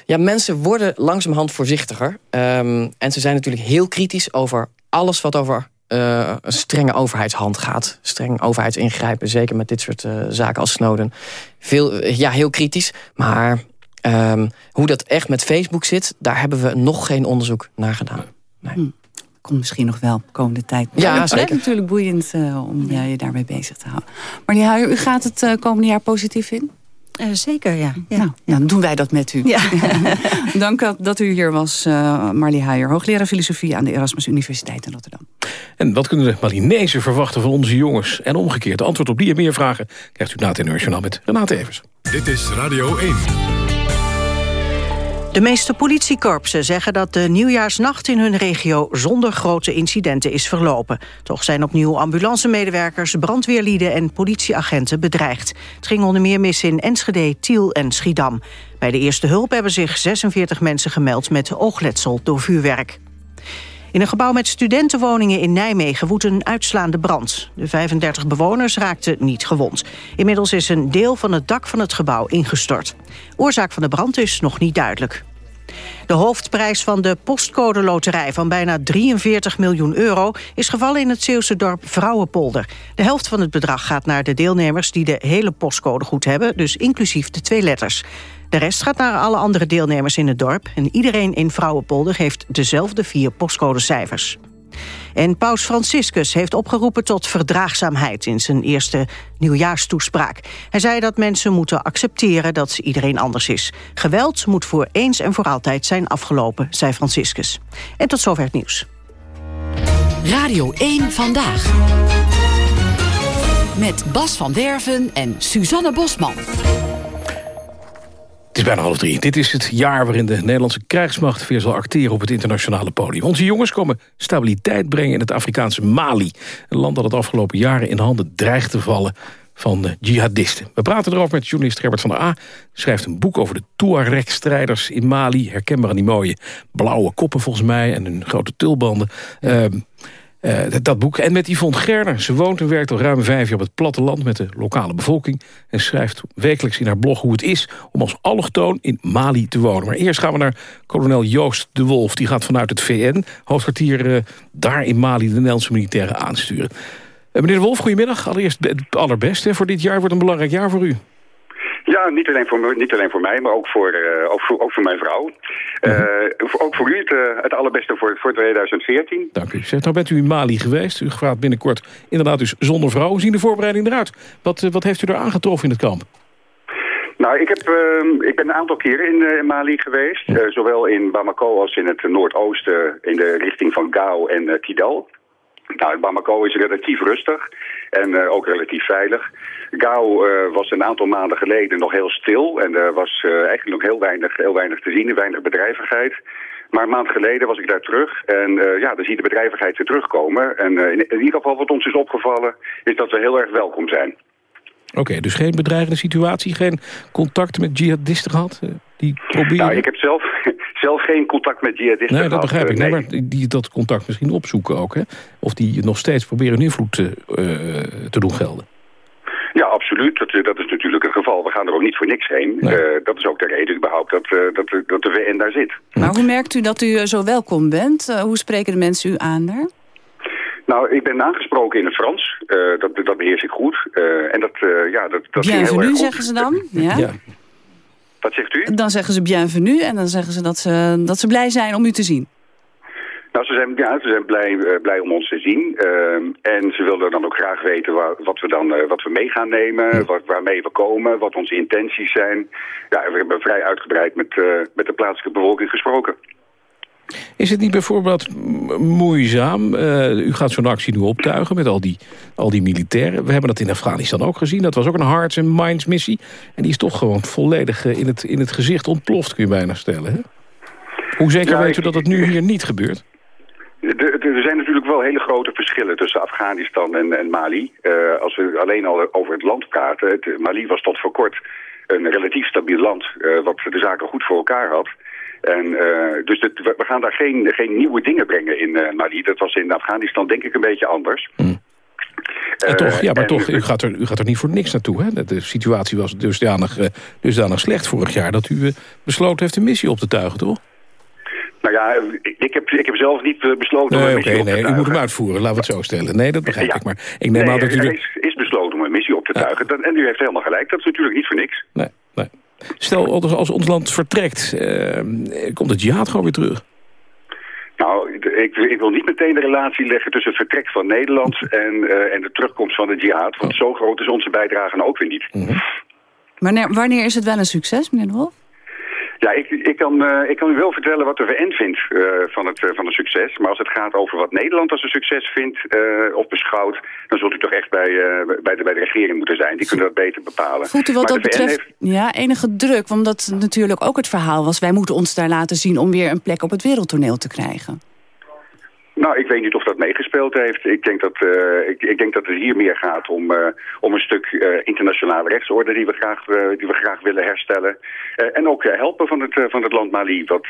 ja, mensen worden langzamerhand voorzichtiger. Um, en ze zijn natuurlijk heel kritisch over alles wat over uh, een strenge overheidshand gaat. Streng overheidsingrijpen, zeker met dit soort uh, zaken als Snowden. Veel, uh, ja, heel kritisch. Maar um, hoe dat echt met Facebook zit... daar hebben we nog geen onderzoek naar gedaan. Nee. Hm. Komt misschien nog wel komende tijd. Ja, het zeker. Het is natuurlijk boeiend om ja, je daarmee bezig te houden. Maar ja, u gaat het komende jaar positief in? Uh, zeker, ja. ja. Nou, dan doen wij dat met u. Ja. Dank dat u hier was, uh, Marlie Huijer, hoogleraar filosofie aan de Erasmus Universiteit in Rotterdam. En wat kunnen de Malinezen verwachten van onze jongens? En omgekeerd, de antwoord op die en meer vragen krijgt u na het internationaal met Renate Evers. Dit is Radio 1. De meeste politiekorpsen zeggen dat de nieuwjaarsnacht in hun regio zonder grote incidenten is verlopen. Toch zijn opnieuw ambulancemedewerkers, brandweerlieden en politieagenten bedreigd. Het ging onder meer mis in Enschede, Tiel en Schiedam. Bij de eerste hulp hebben zich 46 mensen gemeld met oogletsel door vuurwerk. In een gebouw met studentenwoningen in Nijmegen woedt een uitslaande brand. De 35 bewoners raakten niet gewond. Inmiddels is een deel van het dak van het gebouw ingestort. Oorzaak van de brand is nog niet duidelijk. De hoofdprijs van de postcode loterij van bijna 43 miljoen euro... is gevallen in het Zeeuwse dorp Vrouwenpolder. De helft van het bedrag gaat naar de deelnemers die de hele postcode goed hebben... dus inclusief de twee letters. De rest gaat naar alle andere deelnemers in het dorp... en iedereen in Vrouwenpolder heeft dezelfde vier postcodecijfers. En paus Franciscus heeft opgeroepen tot verdraagzaamheid... in zijn eerste nieuwjaarstoespraak. Hij zei dat mensen moeten accepteren dat iedereen anders is. Geweld moet voor eens en voor altijd zijn afgelopen, zei Franciscus. En tot zover het nieuws. Radio 1 Vandaag. Met Bas van Werven en Suzanne Bosman. Het is bijna half drie. Dit is het jaar waarin de Nederlandse krijgsmacht weer zal acteren op het internationale podium. Onze jongens komen stabiliteit brengen in het Afrikaanse Mali. Een land dat het afgelopen jaren in handen dreigt te vallen van de jihadisten. We praten erover met journalist Herbert van der A. schrijft een boek over de Tuareg-strijders in Mali. Herkenbaar aan die mooie blauwe koppen volgens mij... en hun grote tulbanden. Ehm, eh, dat boek. En met Yvonne Gerner. Ze woont en werkt al ruim vijf jaar op het platteland... met de lokale bevolking. En schrijft wekelijks in haar blog hoe het is... om als allochtoon in Mali te wonen. Maar eerst gaan we naar kolonel Joost de Wolf. Die gaat vanuit het VN, hoofdkwartier eh, daar in Mali... de Nederlandse militairen aansturen. Eh, meneer de Wolf, goedemiddag. Allereerst het allerbeste. Voor dit jaar wordt een belangrijk jaar voor u. Ja, niet alleen voor, niet alleen voor mij, maar ook voor, uh, ook voor, ook voor mijn vrouw. Uh, ook voor u het, uh, het allerbeste voor, voor 2014. Dank u. Zeg, nou bent u in Mali geweest. U gaat binnenkort inderdaad dus zonder vrouw. Hoe zien de voorbereidingen eruit? Wat, wat heeft u er aangetroffen in het kamp? Nou, ik, heb, uh, ik ben een aantal keren in, in Mali geweest. Uh, zowel in Bamako als in het noordoosten in de richting van Gao en Kidal. Nou, Bamako is relatief rustig en uh, ook relatief veilig. Gao uh, was een aantal maanden geleden nog heel stil en er was uh, eigenlijk nog heel weinig, heel weinig te zien, weinig bedrijvigheid. Maar een maand geleden was ik daar terug en ja, dan zie je de bedrijvigheid weer terugkomen. En in, in, ieder geval wat ons is opgevallen is dat we heel erg welkom zijn. Oké, dus geen bedreigende situatie, geen contact met jihadisten gehad? Die proberen... Nou, ik heb zelf, zelf geen contact met jihadisten Nee, dat begrijp ik. Nee. Nee. maar die dat contact misschien opzoeken ook, hè? Of die nog steeds proberen hun invloed te, uh, te doen gelden. Ja, absoluut. Dat, dat is natuurlijk het geval. We gaan er ook niet voor niks heen. Nee. Uh, dat is ook de reden überhaupt dat, uh, dat, de, dat de VN daar zit. Maar hoe merkt u dat u zo welkom bent? Uh, hoe spreken de mensen u aan daar? Nou, ik ben aangesproken in het Frans. Uh, dat, dat beheers ik goed. Uh, en dat, uh, ja, dat, dat ging heel erg goed. zeggen ze dan? Ja. ja. Wat zegt u? Dan zeggen ze bienvenue en dan zeggen ze dat ze, dat ze blij zijn om u te zien. Nou, ze zijn, ja, ze zijn blij, uh, blij om ons te zien. Uh, en ze wilden dan ook graag weten waar, wat we dan uh, wat we mee gaan nemen, wat, waarmee we komen, wat onze intenties zijn. Ja, we hebben vrij uitgebreid met, met de plaatselijke bevolking gesproken. Is het niet bijvoorbeeld moeizaam? Uh, u gaat zo'n actie nu optuigen met al die, al die militairen. We hebben dat in Afghanistan ook gezien. Dat was ook een hearts and minds missie. En die is toch gewoon volledig in het, in het gezicht ontploft, kun je bijna stellen. Hè? Hoe zeker ja, weet u dat het nu hier niet gebeurt? Er zijn natuurlijk wel hele grote verschillen tussen Afghanistan en, en Mali. Uh, als we alleen al over het land praten. Het, Mali was tot voor kort een relatief stabiel land... Uh, wat de zaken goed voor elkaar had... En, uh, dus het, we gaan daar geen, geen nieuwe dingen brengen in uh, Mali. Dat was in Afghanistan denk ik een beetje anders. Mm. Uh, toch, ja, maar en, toch, u gaat, er, u gaat er niet voor niks naartoe. Hè? De situatie was dusdanig, dusdanig slecht vorig jaar... dat u besloten heeft een missie op te tuigen, toch? Nou ja, ik heb, ik heb zelf niet besloten nee, om een missie okay, op te nee, u moet hem uitvoeren, laten we het zo stellen. Nee, dat begrijp ja. ik, maar ik neem nee, aan dat u... Er is, is besloten om een missie op te tuigen. Ja. En u heeft helemaal gelijk, dat is natuurlijk niet voor niks. Nee. Stel, als ons land vertrekt, uh, komt het jihad gewoon weer terug? Nou, ik, ik, wil niet meteen de relatie leggen tussen het vertrek van Nederland en, uh, en de terugkomst van de jihad. Want zo groot is onze bijdrage nou ook weer niet. Mm -hmm. wanneer, wanneer is het wel een succes, meneer de Wolf? Ja, ik, ik, kan, uh, ik kan u wel vertellen wat de VN vindt uh, van, het, uh, van het succes. Maar als het gaat over wat Nederland als een succes vindt of beschouwt... dan zult u toch echt bij, bij, de, bij de regering moeten zijn. Die kunnen dat beter bepalen. Voelt u wat dat betreft heeft... ja, enige druk? Omdat natuurlijk ook het verhaal was... wij moeten ons daar laten zien om weer een plek op het wereldtoneel te krijgen. Nou, ik weet niet of dat meegespeeld heeft. Ik denk dat, uh, ik, ik, denk dat het hier meer gaat om, uh, om een stuk uh, internationale rechtsorde die we graag, die we graag willen herstellen. en ook helpen van het, van het land Mali, wat,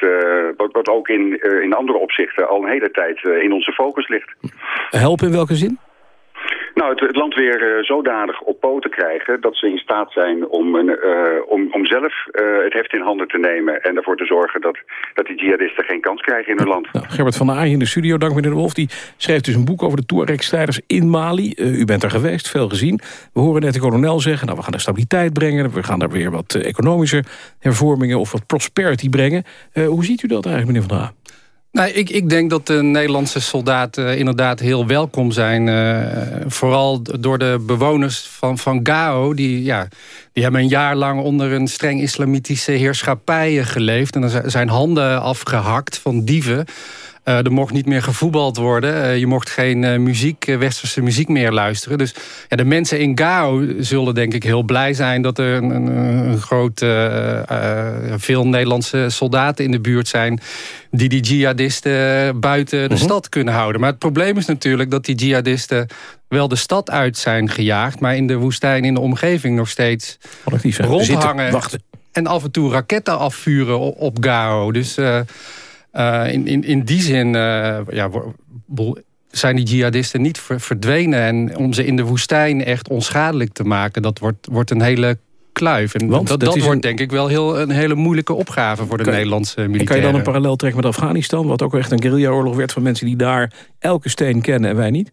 wat, wat ook in, in andere opzichten al een hele tijd in onze focus ligt. Helpen in welke zin? Nou, het, land weer uh, zodanig op poten krijgen dat ze in staat zijn om, uh, om, om zelf uh, het heft in handen te nemen en ervoor te zorgen dat, dat die jihadisten geen kans krijgen in hun land. Nou, Gerbert van der Aaien in de studio, dank meneer de Wolf. Die schreef dus een boek over de Tuareg-strijders in Mali. u bent er geweest, veel gezien. We horen net de kolonel zeggen, nou, we gaan er stabiliteit brengen. We gaan er weer wat economische hervormingen of wat prosperity brengen. hoe ziet u dat eigenlijk, meneer van der? Nou, ik, ik denk dat de Nederlandse soldaten inderdaad heel welkom zijn. Uh, vooral door de bewoners van, van Gao. Die, ja, die hebben een jaar lang onder een streng islamitische heerschappij geleefd. En er zijn handen afgehakt van dieven. Eh, er mocht niet meer gevoetbald worden. Eh, je mocht geen eh, muziek, westerse muziek meer luisteren. Dus ja, de mensen in Gao zullen denk ik heel blij zijn... dat er een, een, een groot, veel Nederlandse soldaten in de buurt zijn... die die jihadisten buiten de Mhm. stad kunnen houden. Maar het probleem is natuurlijk dat die jihadisten wel de stad uit zijn gejaagd... maar in de woestijn, in de omgeving nog steeds Collectief rondhangen. Zitten, wachten. En af en toe raketten afvuren op, op Gao. Dus eh, in, in, in die zin eh, ja, zijn die jihadisten niet ver- verdwenen. En om ze in de woestijn echt onschadelijk te maken... dat wordt, wordt een hele kluif. En Want dat, dat wordt een- denk ik wel heel, een hele moeilijke opgave... voor de Kan- Nederlandse En militairen. kan je dan een parallel trekken met Afghanistan... wat ook echt een guerrillaoorlog werd van mensen die daar elke steen kennen en wij niet?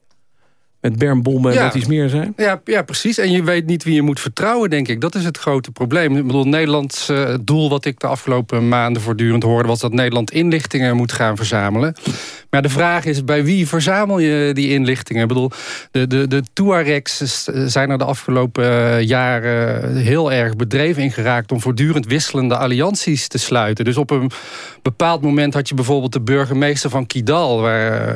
Met bermbommen en wat iets meer zijn? Ja, ja, precies. En je weet niet wie je moet vertrouwen, denk ik. Dat is het grote probleem. Ik bedoel, Nederlands eh, doel wat ik de afgelopen maanden voortdurend hoorde... was dat Nederland inlichtingen moet gaan verzamelen. Maar de vraag is, bij wie verzamel je die inlichtingen? Ik bedoel, de, de, de Tuaregs zijn er de afgelopen eh, jaren heel erg bedreven in geraakt... om voortdurend wisselende allianties te sluiten. Dus op een bepaald moment had je bijvoorbeeld de burgemeester van Kidal... waar,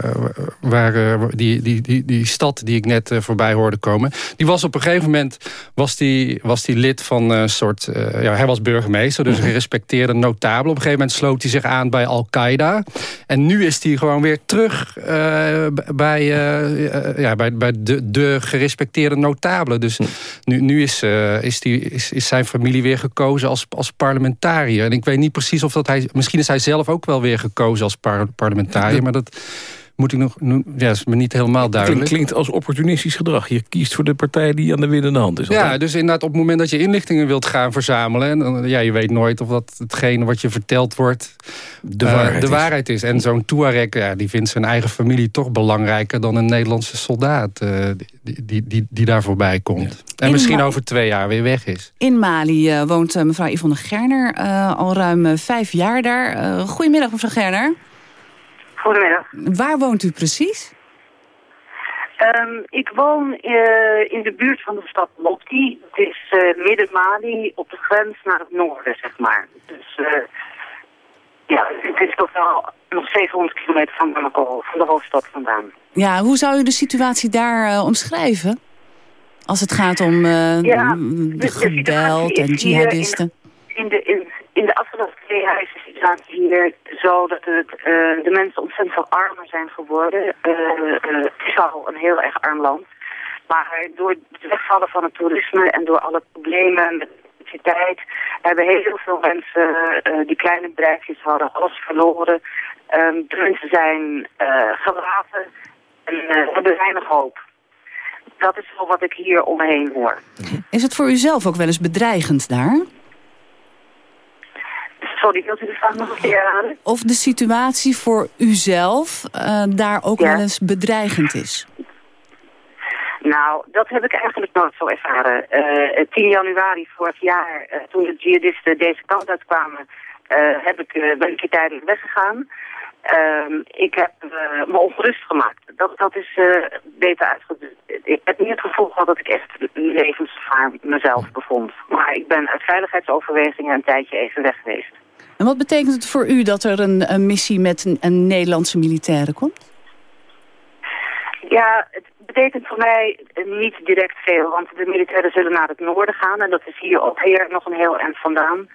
waar eh, die, die, die, die stad die ik net eh, voorbij hoorde komen... die was op een gegeven moment was die, was die lid van een soort... ja, hij was burgemeester, dus een gerespecteerde notabel. Op een gegeven moment sloot hij zich aan bij Al-Qaeda. En nu is hij gewoon weer terug eh, bij, eh, eh, ja, bij, bij de, de gerespecteerde notabelen. Dus nu, nu is, is, die, is, is zijn familie weer gekozen als, als parlementariër. En ik weet niet precies of dat hij... Misschien is hij zelf ook wel weer gekozen als par- parlementariër. Maar dat moet ik nog... Ja, is me niet helemaal duidelijk. Klinkt, klinkt als opportunistisch gedrag. Je kiest voor de partij die aan de winnende hand is. Ja, dus inderdaad op het moment dat je inlichtingen wilt gaan verzamelen... En, ja, je weet nooit of dat hetgene wat je verteld wordt De eh, waarheid de is. waarheid is. En zo'n Tuareg, ja, die vindt zijn eigen familie toch belangrijker... dan een Nederlandse soldaat eh, die, die, die, die daar voorbij komt. En In misschien Ma- over twee jaar weer weg is. In Mali eh, woont mevrouw Yvonne Gerner eh, al ruim vijf jaar daar. Goedemiddag, mevrouw Gerner. Goedemiddag. Waar woont u precies? Ehm, ik woon eh, in de buurt van de stad Lopti. Het is eh, midden Mali op de grens naar het noorden, zeg maar. Dus eh, ja, het is toch wel nog 700 kilometer van Bamako, van de hoofdstad vandaan. Ja, hoe zou u de situatie daar omschrijven? Als het gaat om Ja, de, geweld en jihadisten. In de, in, in de afgelopen twee jaar is de situatie hier zo dat eh, de mensen ontzettend veel armer zijn geworden. Eh, eh, het is al een heel erg arm land. Maar door het wegvallen van het toerisme en door alle problemen met elektriciteit hebben heel veel mensen die kleine bedrijfjes hadden alles verloren. Ehm, de mensen zijn gelaten en hebben weinig hoop. Dat is wel wat ik hier om me heen hoor. Is het voor u zelf ook wel eens bedreigend daar? Sorry, wilt u de vraag nog een keer herhalen? Of de situatie voor uzelf eh, daar ook wel eens bedreigend is? Nou, dat heb ik eigenlijk nooit zo ervaren. Eh, 10 januari vorig jaar, eh, toen de jihadisten deze kant uitkwamen, eh, heb ik, eh, ben ik hier tijdelijk weggegaan. Ehm, ik heb eh, me ongerust gemaakt. Dat, dat is eh, beter uitgedrukt. Ik heb niet het gevoel gehad dat ik echt levensgevaar mezelf bevond. Maar ik ben uit veiligheidsoverwegingen een tijdje even weg geweest. En wat betekent het voor u dat er een, een missie met een, een Nederlandse militaire komt? Ja, het betekent voor mij niet direct veel, want de militairen zullen naar het noorden gaan en dat is hier ook hier nog een heel eind vandaan.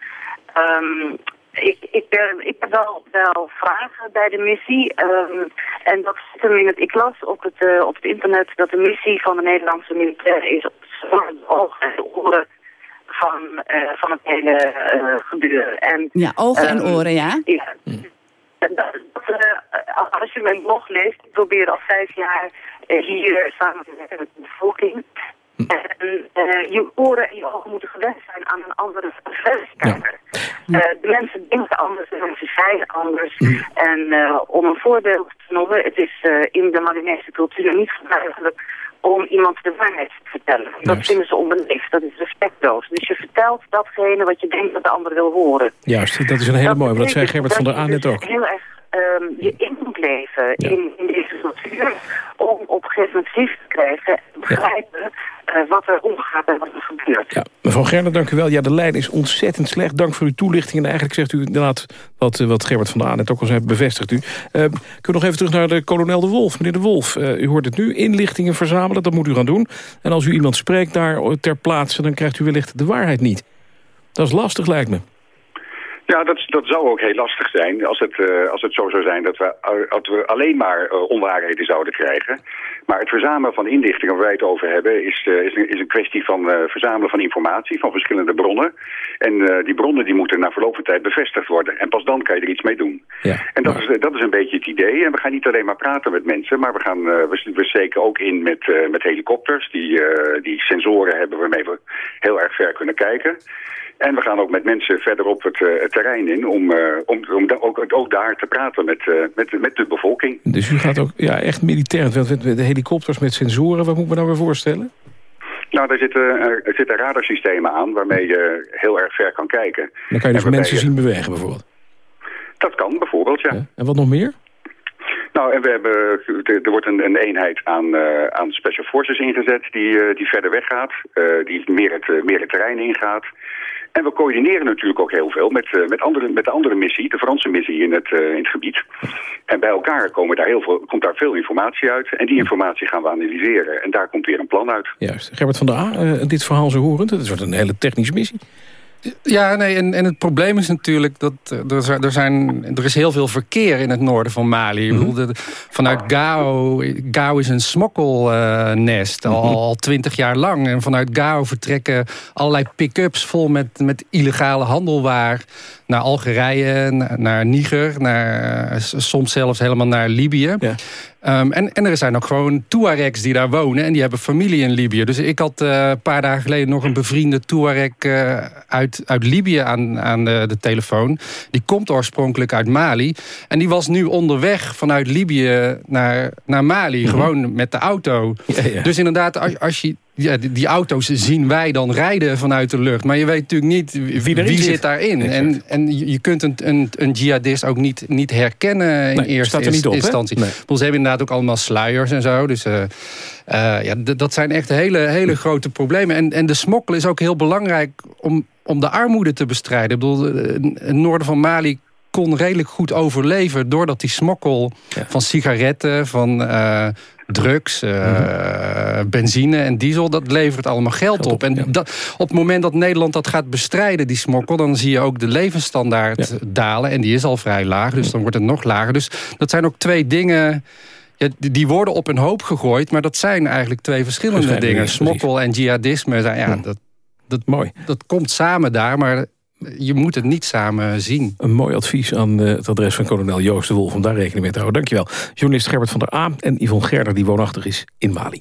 Ehm, ik, ik, ben, ik heb wel, wel vragen bij de missie ehm, en dat zit hem in het, ik las op het, eh, op het internet dat de missie van de Nederlandse militairen is de ogen en van, eh, van het hele eh, gebeuren. En, Ja, ogen en ehm, oren, ja. ja. Dat, dat, eh, als je mijn blog leest, ik probeer al vijf jaar hier samen te werken met de bevolking. En eh, je oren en je ogen moeten gewend zijn aan een andere verder. de mensen denken anders, de mensen zijn anders. En eh, om een voorbeeld te noemen, het is eh, in de Malinese cultuur niet gebruikelijk om iemand de waarheid te vertellen. Dat vinden ze onbeleefd, dat is respectloos. Dus je vertelt datgene wat je denkt dat de ander wil horen. Juist, dat is een hele mooie. Dat zei Gerbert van der Aan net Dat ook. je heel erg ehm, je in moet leven in, in deze cultuur om op een gegeven moment zicht te krijgen en begrijpen eh, wat er omgaat en wat er gebeurt. Ja, mevrouw Gerner, dank u wel. Ja, de lijn is ontzettend slecht. Dank voor uw toelichting. En eigenlijk zegt u inderdaad wat, eh, wat Gerbert van der Aan net ook al zei, bevestigt u. Uh, kunnen we nog even terug naar de kolonel De Wolf. Meneer De Wolf, uh, u hoort het nu. Inlichtingen verzamelen, dat moet u gaan doen. En als u iemand spreekt daar ter plaatse, dan krijgt u wellicht de waarheid niet. Dat is lastig, lijkt me. Ja, dat, dat zou ook heel lastig zijn als het, uh, als het zo zou zijn dat we, dat we alleen maar uh, onwaarheden zouden krijgen. Maar het verzamelen van inlichtingen waar wij het over hebben is, uh, is, een, is een kwestie van verzamelen van informatie van verschillende bronnen. En die bronnen die moeten na verloop van tijd bevestigd worden. En pas dan kan je er iets mee doen. Ja, en dat, is, dat is een beetje het idee. En we gaan niet alleen maar praten met mensen, maar we, gaan, we, we steken ook in met, met helikopters die, die sensoren hebben waarmee we heel erg ver kunnen kijken. En we gaan ook met mensen verder op het, uh, het terrein in om, uh, om, om da ook, ook, daar te praten met, uh, met, met de bevolking. Dus u gaat ook ja, echt militair, de helikopters met sensoren, wat moet me nou weer voorstellen? Nou, daar zitten, er zitten radarsystemen aan waarmee je heel erg ver kan kijken. Dan kan je dus mensen zien bewegen bijvoorbeeld? Dat kan bijvoorbeeld, ja. ja. En wat nog meer? Nou, en we hebben, er wordt een, een eenheid aan, uh, aan Special Forces ingezet die, uh, die verder weggaat, uh, die meer het, meer het terrein ingaat. En we coördineren natuurlijk ook heel veel met, uh, met, andere, met de andere missie, de Franse missie in het, uh, in het gebied. En bij elkaar komen daar heel veel, komt daar veel informatie uit. En die informatie gaan we analyseren. En daar komt weer een plan uit. Juist. Gerbert van der A, uh, dit verhaal zo horend. Het wordt een hele technische missie. Ja, nee, en, en het probleem is natuurlijk dat er, er, zijn, er is heel veel verkeer in het noorden van Mali. Mm -hmm. Ik bedoel, de, vanuit Gao, Gao is een smokkelnest uh, al twintig jaar lang. En vanuit Gao vertrekken allerlei pick-ups vol met, met illegale handelwaar naar Algerije, naar Niger, naar, soms zelfs helemaal naar Libië. Ja. Um, en, en er zijn ook gewoon Tuaregs die daar wonen en die hebben familie in Libië. Dus ik had uh, een paar dagen geleden nog een bevriende Tuareg uh, uit, uit Libië aan, aan de, de, telefoon. Die komt oorspronkelijk uit Mali. En die was nu onderweg vanuit Libië naar, naar Mali, mm -hmm. gewoon met de auto. Ja, ja. Dus inderdaad, als, als je ja, die, die, auto's zien wij dan rijden vanuit de lucht. Maar je weet natuurlijk niet wie, wie zit. zit daarin. En, en je kunt een, een, een jihadist ook niet, niet herkennen in nee, eerste staat er niet op, instantie. Nee. Ze hebben inderdaad ook allemaal sluiers en zo. Dus uh, uh, ja, dat zijn echt hele, hele grote problemen. En, en de smokkel is ook heel belangrijk om, om de armoede te bestrijden. Ik bedoel, het noorden van Mali kon redelijk goed overleven... doordat die smokkel ja. van sigaretten, van uh, drugs, uh, mm-hmm. benzine en diesel... dat levert allemaal geld, geld op. op. En ja. dat, op het moment dat Nederland dat gaat bestrijden, die smokkel... dan zie je ook de levensstandaard ja. dalen. En die is al vrij laag, dus dan wordt het nog lager. Dus dat zijn ook twee dingen... Ja, die worden op een hoop gegooid, maar dat zijn eigenlijk twee verschillende dingen. Smokkel en jihadisme, zijn, ja, dat, dat, Mooi. dat komt samen daar, maar je moet het niet samen zien. Een mooi advies aan het adres van kolonel Joost de Wolf... om daar rekening mee te houden. Dankjewel. Journalist Gerbert van der A en Yvonne Gerder... die woonachtig is in Mali.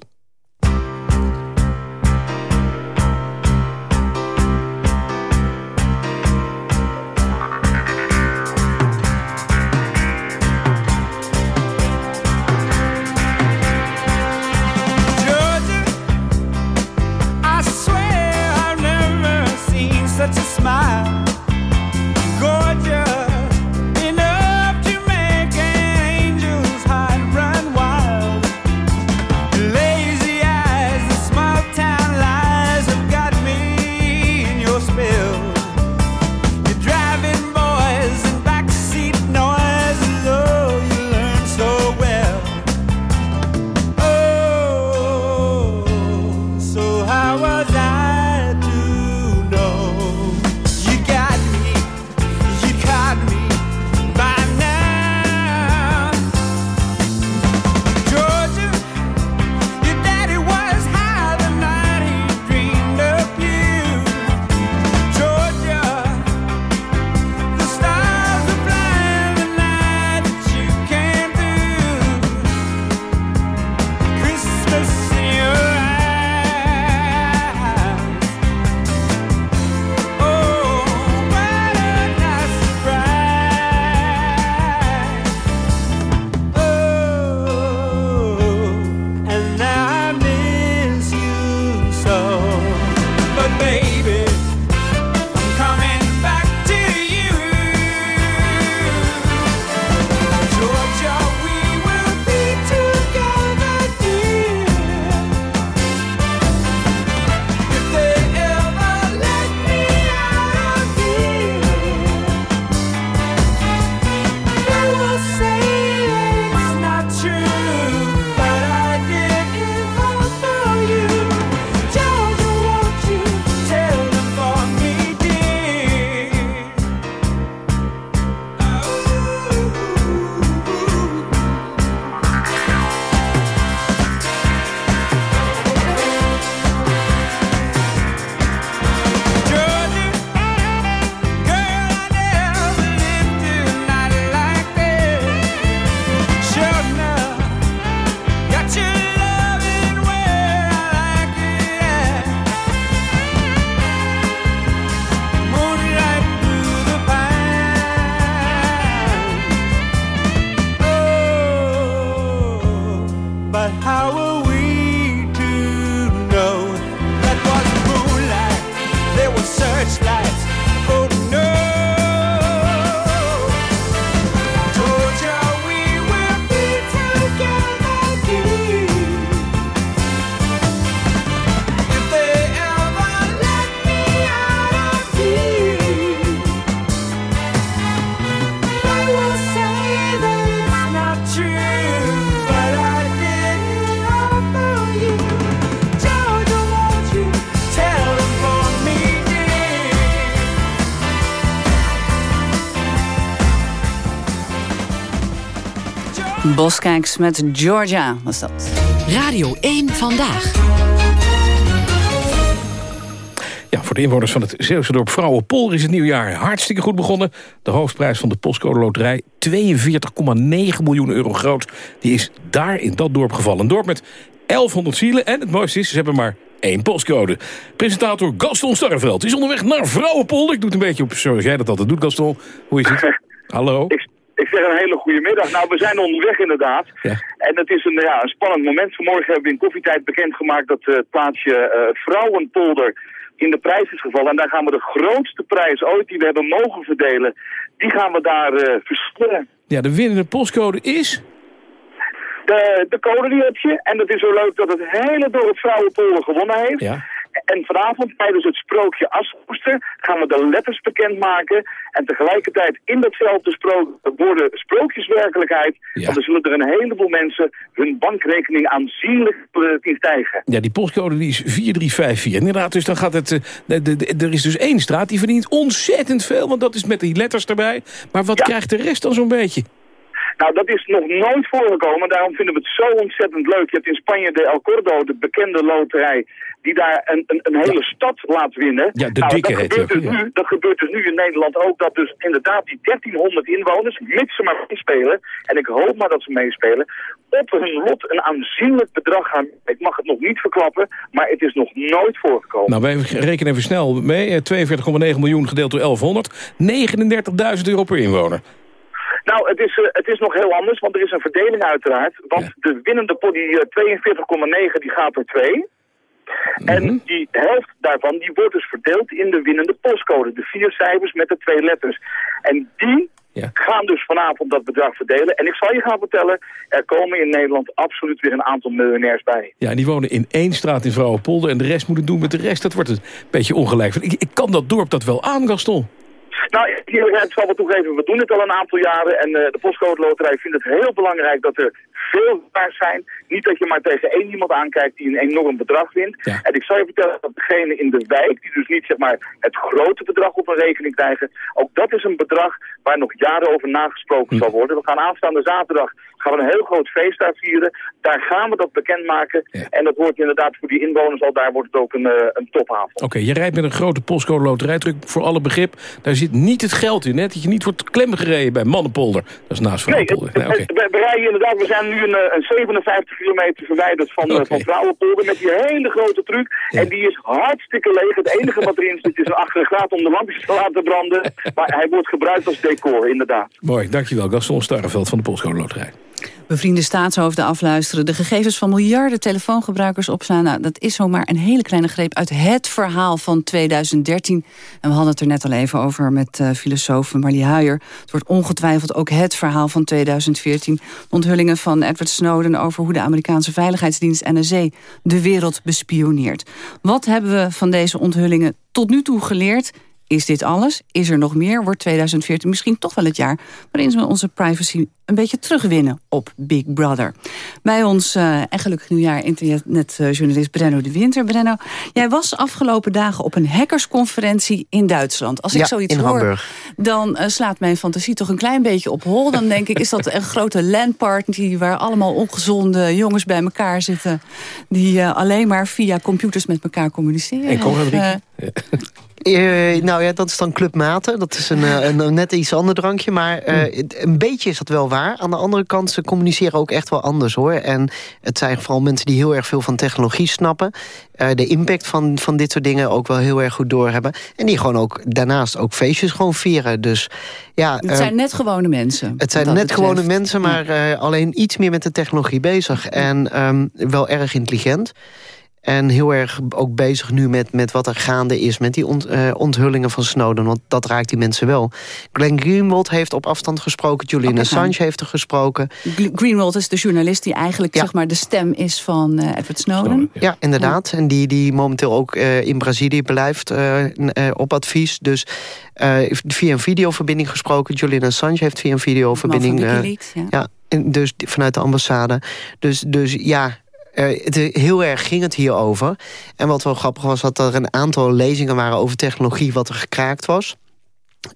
Boskijks met Georgia was dat. Radio 1 Vandaag. Ja, voor de inwoners van het Zeeuwse dorp Vrouwenpolder is het nieuwjaar hartstikke goed begonnen. De hoofdprijs van de postcode loterij, 42,9 miljoen euro groot, die is daar in dat dorp gevallen. Een dorp met 1100 zielen en het mooiste is, ze hebben maar één postcode. Presentator Gaston Starreveld is onderweg naar Vrouwenpolder. Ik doe het een beetje op zoals jij dat altijd doet, Gaston. Hoe is het? Hallo? Ik zeg een hele goede middag. Nou, we zijn onderweg inderdaad. En het is een, ja, een spannend moment. Vanmorgen hebben we in koffietijd bekendgemaakt dat eh, het plaatsje eh, Vrouwenpolder in de prijs is gevallen. En daar gaan we de grootste prijs ooit die we hebben mogen verdelen, die gaan we daar uh. Ja, de winnende postcode is? De, de code die heb je. En het is zo leuk dat het hele dorp Vrouwenpolder gewonnen heeft. Ja. En vanavond tijdens het sprookje Aspoester gaan we de letters bekendmaken. En tegelijkertijd in datzelfde sprookje worden sprookjes werkelijkheid. Want er zullen er een heleboel mensen hun bankrekening aanzienlijk zien stijgen. Ja, die postcode die is 4354. Inderdaad, dus dan gaat het... Uh, de, er is dus één straat die verdient ontzettend veel. Want dat is met die letters erbij. Maar wat krijgt de rest dan zo'n beetje? Nou, dat is nog nooit voorgekomen. Daarom vinden we het zo ontzettend leuk. Je hebt in Spanje de El Cordo, de bekende loterij, die daar een, een, een hele stad laat winnen. Ja, de nou, dikke dat gebeurt, dus ja. nu, dat gebeurt dus nu in Nederland ook. Dat dus inderdaad die 1300 inwoners, mits ze maar meespelen, en ik hoop maar dat ze meespelen, op hun lot een aanzienlijk bedrag gaan. Ik mag het nog niet verklappen, maar het is nog nooit voorgekomen. Nou, wij rekenen even snel mee. Eh, 42,9 miljoen gedeeld door 1100. 39.000 euro per inwoner. Nou, het is, eh, het is nog heel anders, want er is een verdeling uiteraard. Want de winnende pot, die eh, 42,9, die gaat er En die helft daarvan, die wordt dus verdeeld in de winnende postcode. De vier cijfers met de twee letters. En die gaan dus vanavond dat bedrag verdelen. En ik zal je gaan vertellen, er komen in Nederland absoluut weer een aantal miljonairs bij. Ja, en die wonen in één straat in Vrouwenpolder... en de rest moet het doen met de rest. Dat wordt een beetje ongelijk. Ik, ik kan dat dorp dat wel aan, Gaston. Nou, ik zal wel toegeven, we doen het al een aantal jaren en eh, de postcode loterij vindt het heel belangrijk dat er veel winnaars zijn. Niet dat je maar tegen één iemand aankijkt die een enorm bedrag wint. En ik zal je vertellen dat degene in de wijk, die dus niet zeg maar het grote bedrag op een rekening krijgen, ook dat is een bedrag waar nog jaren over nagesproken zal worden. We gaan aanstaande zaterdag gaan we een heel groot feest daar vieren. Daar gaan we dat bekendmaken. En dat wordt inderdaad voor die inwoners al, daar wordt het ook een, eh, een topavond. Oké, je rijdt met een grote postcode loterijtruc voor alle begrip. Daar zit niet het geld in, hè? Dat je niet wordt klemgereden bij Mannenpolder. Dat is naast Nee, het- het- we, we rijden inderdaad, we zijn nu een, eh, een 57 kilometer verwijderd van, eh, van Vrouwenpolder met die hele grote truc. En die is hartstikke leeg. Het enige wat erin zit is een aggregaat om de lampjes te laten branden. Maar hij wordt gebruikt als decor, inderdaad. Mooi, dankjewel. Gaston Starreveld van de postcode loterij. Bevriende staatshoofden afluisteren, de gegevens van miljarden telefoongebruikers opslaan. Nou, dat is zomaar een hele kleine greep uit het verhaal van 2013. En we hadden het er net al even over met uh, filosoof Marlie Huijer. Het wordt ongetwijfeld ook het verhaal van 2014. Onthullingen van Edward Snowden over hoe de Amerikaanse veiligheidsdienst NSA de wereld bespioneert. Wat hebben we van deze onthullingen tot nu toe geleerd? Is dit alles? Is er nog meer? Wordt 2014 misschien toch wel het jaar... waarin we onze privacy een beetje terugwinnen op Big Brother. Bij ons, uh, en gelukkig nieuwjaar, internetjournalist Brenno de Winter. Brenno, jij was afgelopen dagen op een hackersconferentie in Duitsland. Als ik Ja, zoiets in hoor, Hamburg. dan uh, slaat mijn fantasie toch een klein beetje op hol. Dan denk ik, is dat een grote landparty... waar allemaal ongezonde jongens bij elkaar zitten... die uh, alleen maar via computers met elkaar communiceren? En Of, uh, Eh, nou ja, dat is dan Club Mate. Dat is een, eh, een, een net iets ander drankje. Maar eh, het- een beetje is dat wel waar. Aan de andere kant, ze communiceren ook echt wel anders hoor. En het zijn vooral mensen die heel erg veel van technologie snappen. de impact van, van dit soort dingen ook wel heel erg goed doorhebben. En die gewoon ook daarnaast ook feestjes gewoon vieren. Dus ja, het zijn net gewone mensen. het zijn net gewone mensen, maar alleen iets meer met de technologie bezig. En ehm, wel erg intelligent. En heel erg ook bezig nu met, met wat er gaande is... met die ont, eh, onthullingen van Snowden, want dat raakt die mensen wel. Glenn Greenwald heeft op afstand gesproken. Julian Assange heeft er gesproken. Greenwald is de journalist die eigenlijk zeg maar, de stem is van eh, Edward Snowden. Ja, inderdaad. En die, die momenteel ook eh, in Brazilië blijft op advies. Dus eh, via een videoverbinding gesproken. Julian Assange heeft via een videoverbinding... Man van eh, Wikileaks, ja. ja, en dus vanuit de ambassade. Dus, dus ja, eh, het, heel erg ging het hier over. En wat wel grappig was, dat er een aantal lezingen waren over technologie... wat er gekraakt was.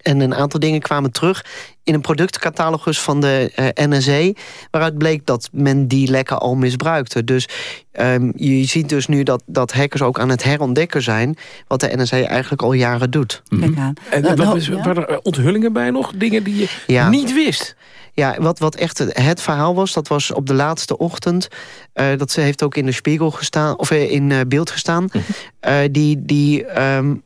En een aantal dingen kwamen terug in een productcatalogus van de uh, NSA... waaruit bleek dat men die lekken al misbruikte. Dus um, je ziet dus nu dat, dat hackers ook aan het herontdekken zijn... wat de NSA eigenlijk al jaren doet. Mm -hmm. En uh, wat, is, waren er onthullingen bij nog? Dingen die je ja. niet wist? Ja, wat, wat echt het verhaal was, dat was op de laatste ochtend. Uh, dat ze heeft ook in de spiegel gestaan, of in uh, beeld gestaan. Mm -hmm. die die um,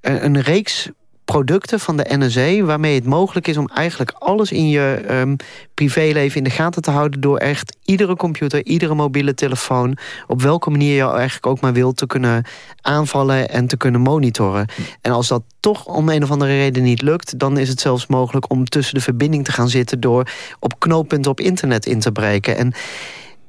een reeks producten van de NSA... waarmee het mogelijk is om eigenlijk alles in je um, privéleven in de gaten te houden... door echt iedere computer, iedere mobiele telefoon... op welke manier je eigenlijk ook maar wilt... te kunnen aanvallen en te kunnen monitoren. En als dat toch om een of andere reden niet lukt... dan is het zelfs mogelijk om tussen de verbinding te gaan zitten... door op knooppunten op internet in te breken. En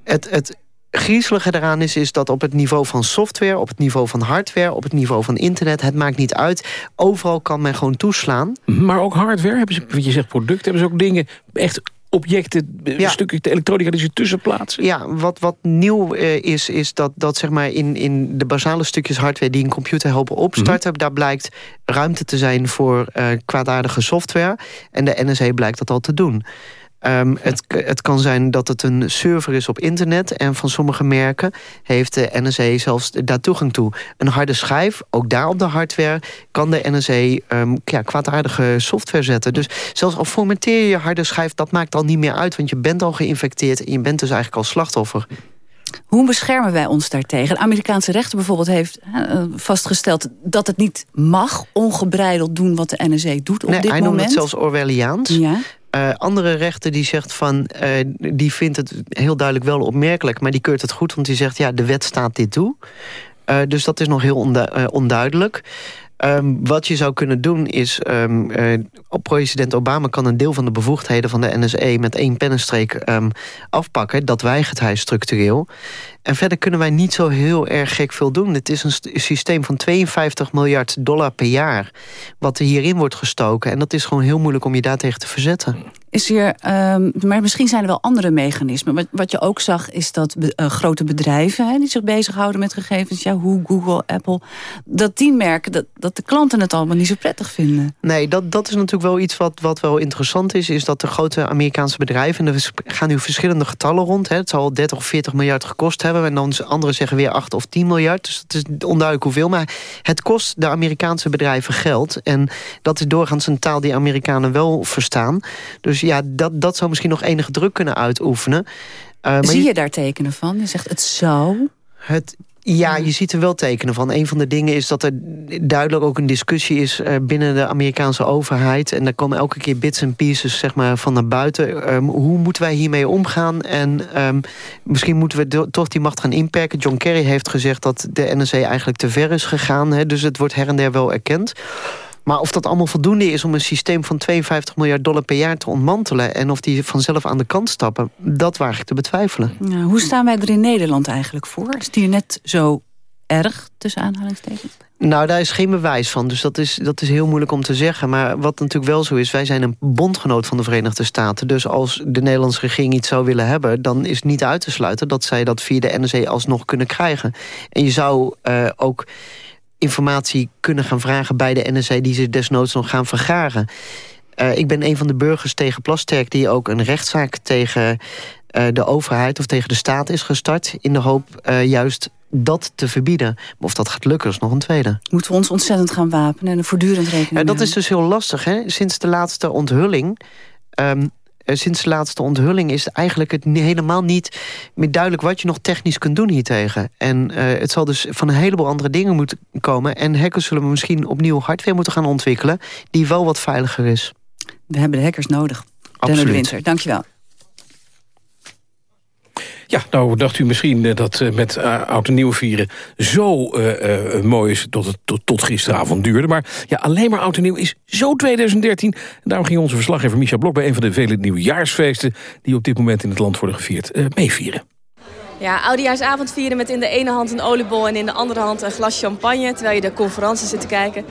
het, het griezelige eraan is, is dat op het niveau van software... op het niveau van hardware, op het niveau van internet... het maakt niet uit. Overal kan men gewoon toeslaan. Maar ook hardware? Hebben ze, je zegt product, hebben ze ook dingen... echt objecten, ja. stukken elektronica die ze tussen plaatsen? Ja, wat, wat nieuw uh, is, is dat, dat zeg maar in, in de basale stukjes hardware... die een computer helpen opstarten... Mm -hmm. daar blijkt ruimte te zijn voor uh, kwaadaardige software. En de NSA blijkt dat al te doen. Um, het, het kan zijn dat het een server is op internet... en van sommige merken heeft de NSA zelfs daar toegang toe. Een harde schijf, ook daar op de hardware... kan de NSA um, ja, kwaadaardige software zetten. Dus zelfs al formateer je je harde schijf... dat maakt al niet meer uit, want je bent al geïnfecteerd... en je bent dus eigenlijk al slachtoffer. Hoe beschermen wij ons daartegen? De Amerikaanse rechter bijvoorbeeld heeft uh, vastgesteld... dat het niet mag ongebreideld doen wat de NSA doet op nee, dit moment. Hij noemt het zelfs Orwelliaans. Ja. Uh, andere rechter die zegt van, uh, die vindt het heel duidelijk wel opmerkelijk... maar die keurt het goed, want die zegt, ja, de wet staat dit toe. Uh, dus dat is nog heel ondu onduidelijk. Um, wat je zou kunnen doen is... Um, uh, president Obama kan een deel van de bevoegdheden van de NSA... met één pennenstreek um, afpakken. Dat weigert hij structureel. En verder kunnen wij niet zo heel erg gek veel doen. Het is een systeem van 52 miljard dollar per jaar... wat er hierin wordt gestoken. En dat is gewoon heel moeilijk om je daartegen te verzetten. Is hier, um, maar misschien zijn er wel andere mechanismen. Wat, wat je ook zag is dat be, uh, grote bedrijven... Hè, die zich bezighouden met gegevens, Yahoo, Google, Apple... dat die merken dat, dat de klanten het allemaal niet zo prettig vinden. Nee, dat, dat is natuurlijk wel iets wat, wat wel interessant is... is dat de grote Amerikaanse bedrijven... en er gaan nu verschillende getallen rond... Het zal 30 of 40 miljard gekost hebben... en dan anderen zeggen weer 8 of 10 miljard. Dus het is onduidelijk hoeveel. Maar het kost de Amerikaanse bedrijven geld. En dat is doorgaans een taal die Amerikanen wel verstaan. Dus ja, dat, dat zou misschien nog enige druk kunnen uitoefenen. Uh, Zie je, je daar tekenen van? Je zegt het zou... Het, ja, je ziet er wel tekenen van. Een van de dingen is dat er duidelijk ook een discussie is... Uh, binnen de Amerikaanse overheid. En daar komen elke keer bits en pieces zeg maar, van naar buiten. Um, hoe moeten wij hiermee omgaan? En um, misschien moeten we toch die macht gaan inperken. John Kerry heeft gezegd dat de NSA eigenlijk te ver is gegaan. Hè, dus het wordt her en der wel erkend. Maar of dat allemaal voldoende is om een systeem van 52 miljard dollar per jaar te ontmantelen... en of die vanzelf aan de kant stappen, dat waag ik te betwijfelen. Hoe staan wij er in Nederland eigenlijk voor? Is die net zo erg, tussen aanhalingstekens? Nou, daar is geen bewijs van, dus dat is, dat is heel moeilijk om te zeggen. Maar wat natuurlijk wel zo is, wij zijn een bondgenoot van de Verenigde Staten. Dus als de Nederlandse regering iets zou willen hebben... dan is niet uit te sluiten dat zij dat via de NSA alsnog kunnen krijgen. En je zou uh, ook informatie kunnen gaan vragen bij de NSA... die ze desnoods nog gaan vergaren. Uh, ik ben een van de burgers tegen Plasterk... die ook een rechtszaak tegen uh, de overheid of tegen de staat is gestart... in de hoop uh, juist dat te verbieden. Maar of dat gaat lukken is nog een tweede. Moeten we ons ontzettend gaan wapenen en voortdurend rekenen? Dat is dus heel lastig. Hè? Sinds de laatste onthulling... Um, sinds de laatste onthulling is eigenlijk het helemaal niet meer duidelijk wat je nog technisch kunt doen hiertegen. En uh, het zal dus van een heleboel andere dingen moeten komen. En hackers zullen misschien opnieuw hardware moeten gaan ontwikkelen die wel wat veiliger is. We hebben de hackers nodig. Absoluut. Winter, dankjewel. Ja, nou dacht u misschien dat uh, met uh, oud en nieuw vieren zo mooi is tot, het, tot, tot, gisteravond duurde. Maar ja, alleen maar oud en nieuw is zo 2013. En daarom ging onze verslaggever Micha Blok bij een van de vele nieuwjaarsfeesten... die op dit moment in het land worden gevierd, meevieren. Ja, oudejaarsavond vieren met in de ene hand een oliebol en in de andere hand een glas champagne... terwijl je de conferentie zit te kijken.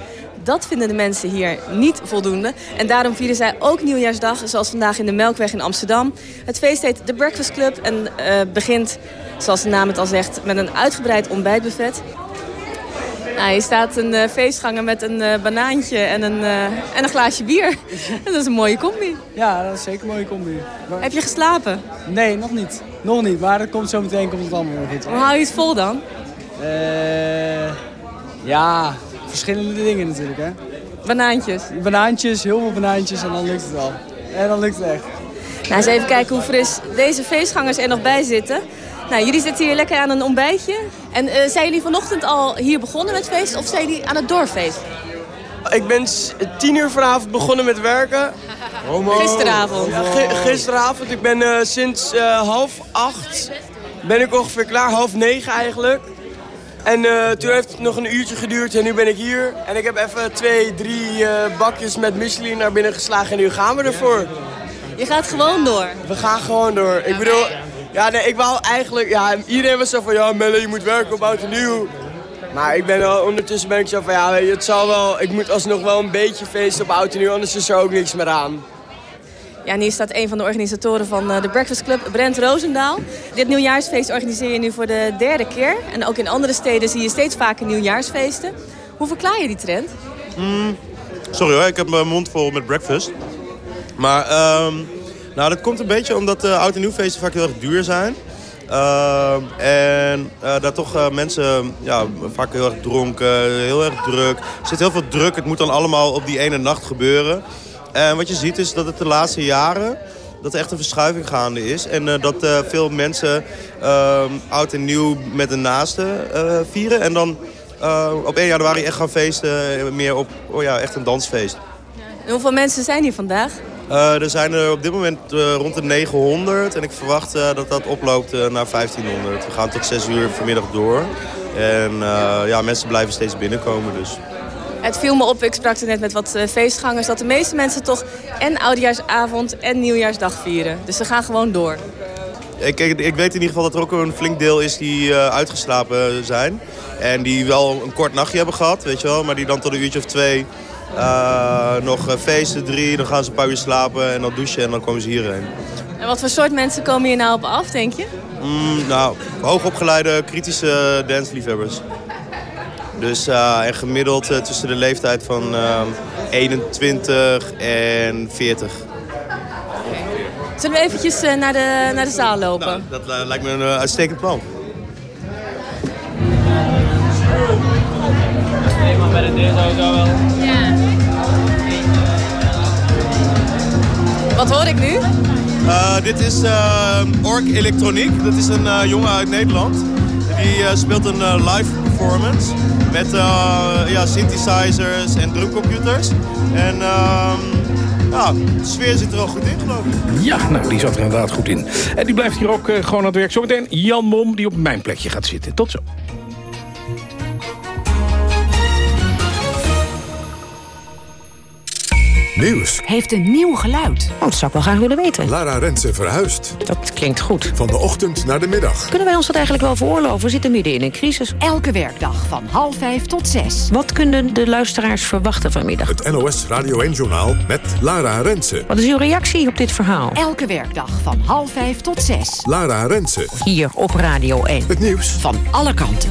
Dat vinden de mensen hier niet voldoende. En daarom vieren zij ook Nieuwjaarsdag, zoals vandaag in de Melkweg in Amsterdam. Het feest heet The Breakfast Club en uh, begint, zoals de naam het al zegt, met een uitgebreid ontbijtbuffet. Nou, hier staat een uh, feestganger met een uh, banaantje en een, uh, en een glaasje bier. dat is een mooie combi. Ja, dat is zeker een mooie combi. Maar... Heb je geslapen? Nee, nog niet. Nog niet, maar dat komt zo meteen komt het allemaal goed. Hoe hou je het vol dan? ja, verschillende dingen natuurlijk, hè. Banaantjes? Banaantjes, heel veel banaantjes en dan lukt het wel. En dan lukt het echt. Nou, eens even kijken hoe fris deze feestgangers er nog bij zitten. Nou, jullie zitten hier lekker aan een ontbijtje. En uh, zijn jullie vanochtend al hier begonnen met feest of zijn jullie aan het doorfeesten? Ik ben tien uur vanavond begonnen met werken. Gisteravond? Ja, gisteravond. Ik ben uh, sinds uh, half acht ben ik ongeveer klaar. Half negen eigenlijk. En toen heeft het nog een uurtje geduurd en nu ben ik hier. En ik heb even twee, drie bakjes met Michelin naar binnen geslagen en nu gaan we ervoor. Je gaat gewoon door? We gaan gewoon door. Ik bedoel, ja, nee, ik wou eigenlijk... Ja, iedereen was zo van, ja, Melle, je moet werken op oud en nieuw. Maar ik ben al, ondertussen ben ik zo van, ja, het zal wel... Ik moet alsnog wel een beetje feesten op oud en nieuw, anders is er ook niks meer aan. Ja, en hier staat een van de organisatoren van de Breakfast Club, Brent Roosendaal. Dit nieuwjaarsfeest organiseer je nu voor de derde keer. En ook in andere steden zie je steeds vaker nieuwjaarsfeesten. Hoe verklaar je die trend? Mm, sorry hoor, ik heb mijn mond vol met breakfast. Maar um, nou, dat komt een beetje omdat de oud- en nieuwfeesten vaak heel erg duur zijn. Uh, en uh, daar toch uh, mensen ja, vaak heel erg dronken, heel erg druk. Er zit heel veel druk, het moet dan allemaal op die ene nacht gebeuren. En wat je ziet is dat het de laatste jaren dat er echt een verschuiving gaande is. En dat veel mensen ehm, oud en nieuw met de naasten vieren. En dan op 1 januari echt gaan feesten, meer op oh ja, echt een dansfeest. En hoeveel mensen zijn hier vandaag? Er zijn er op dit moment rond de 900 en ik verwacht dat dat oploopt naar 1500. We gaan tot 6 uur vanmiddag door. En ja, mensen blijven steeds binnenkomen dus. Het viel me op, ik sprak er net met wat feestgangers... dat de meeste mensen toch en oudejaarsavond en nieuwjaarsdag vieren. Dus ze gaan gewoon door. Ik, ik, ik weet in ieder geval dat er ook een flink deel is die uitgeslapen zijn. En die wel een kort nachtje hebben gehad, weet je wel. Maar die dan tot een uurtje of twee uh, nog feesten, drie, dan gaan ze een paar uur slapen en dan douchen en dan komen ze hierheen. En wat voor soort mensen komen hier nou op af, denk je? Mm, nou, hoogopgeleide, kritische dansliefhebbers. Dus uh, en gemiddeld uh, tussen de leeftijd van 21 en 40. Zullen we eventjes naar, de, naar de zaal lopen? Nou, dat lijkt me een uitstekend plan. maar bij de deur sowieso wel. Ja. Wat hoor ik nu? Uh, dit is uh, Ork Elektroniek. Dat is een uh, jongen uit Nederland. Die speelt een live met ja, synthesizers en drumcomputers. En ehm, ja, de sfeer zit er al goed in, geloof ik. Ja, nou, die zat er inderdaad goed in. En die blijft hier ook gewoon aan het werk. Zometeen Jan Mom, die op mijn plekje gaat zitten. Tot zo. Nieuws. Heeft een nieuw geluid. Oh, dat zou ik wel graag willen weten. Lara Rensen verhuist. Dat klinkt goed. Van de ochtend naar de middag. Kunnen wij ons dat eigenlijk wel veroorloven? We zitten midden in een crisis. Elke werkdag van half vijf tot zes. Wat kunnen de luisteraars verwachten vanmiddag? Het NOS Radio 1-journaal met Lara Rensen. Wat is uw reactie op dit verhaal? Elke werkdag van half vijf tot zes. Lara Rensen. Hier op Radio 1. Het nieuws. Van alle kanten.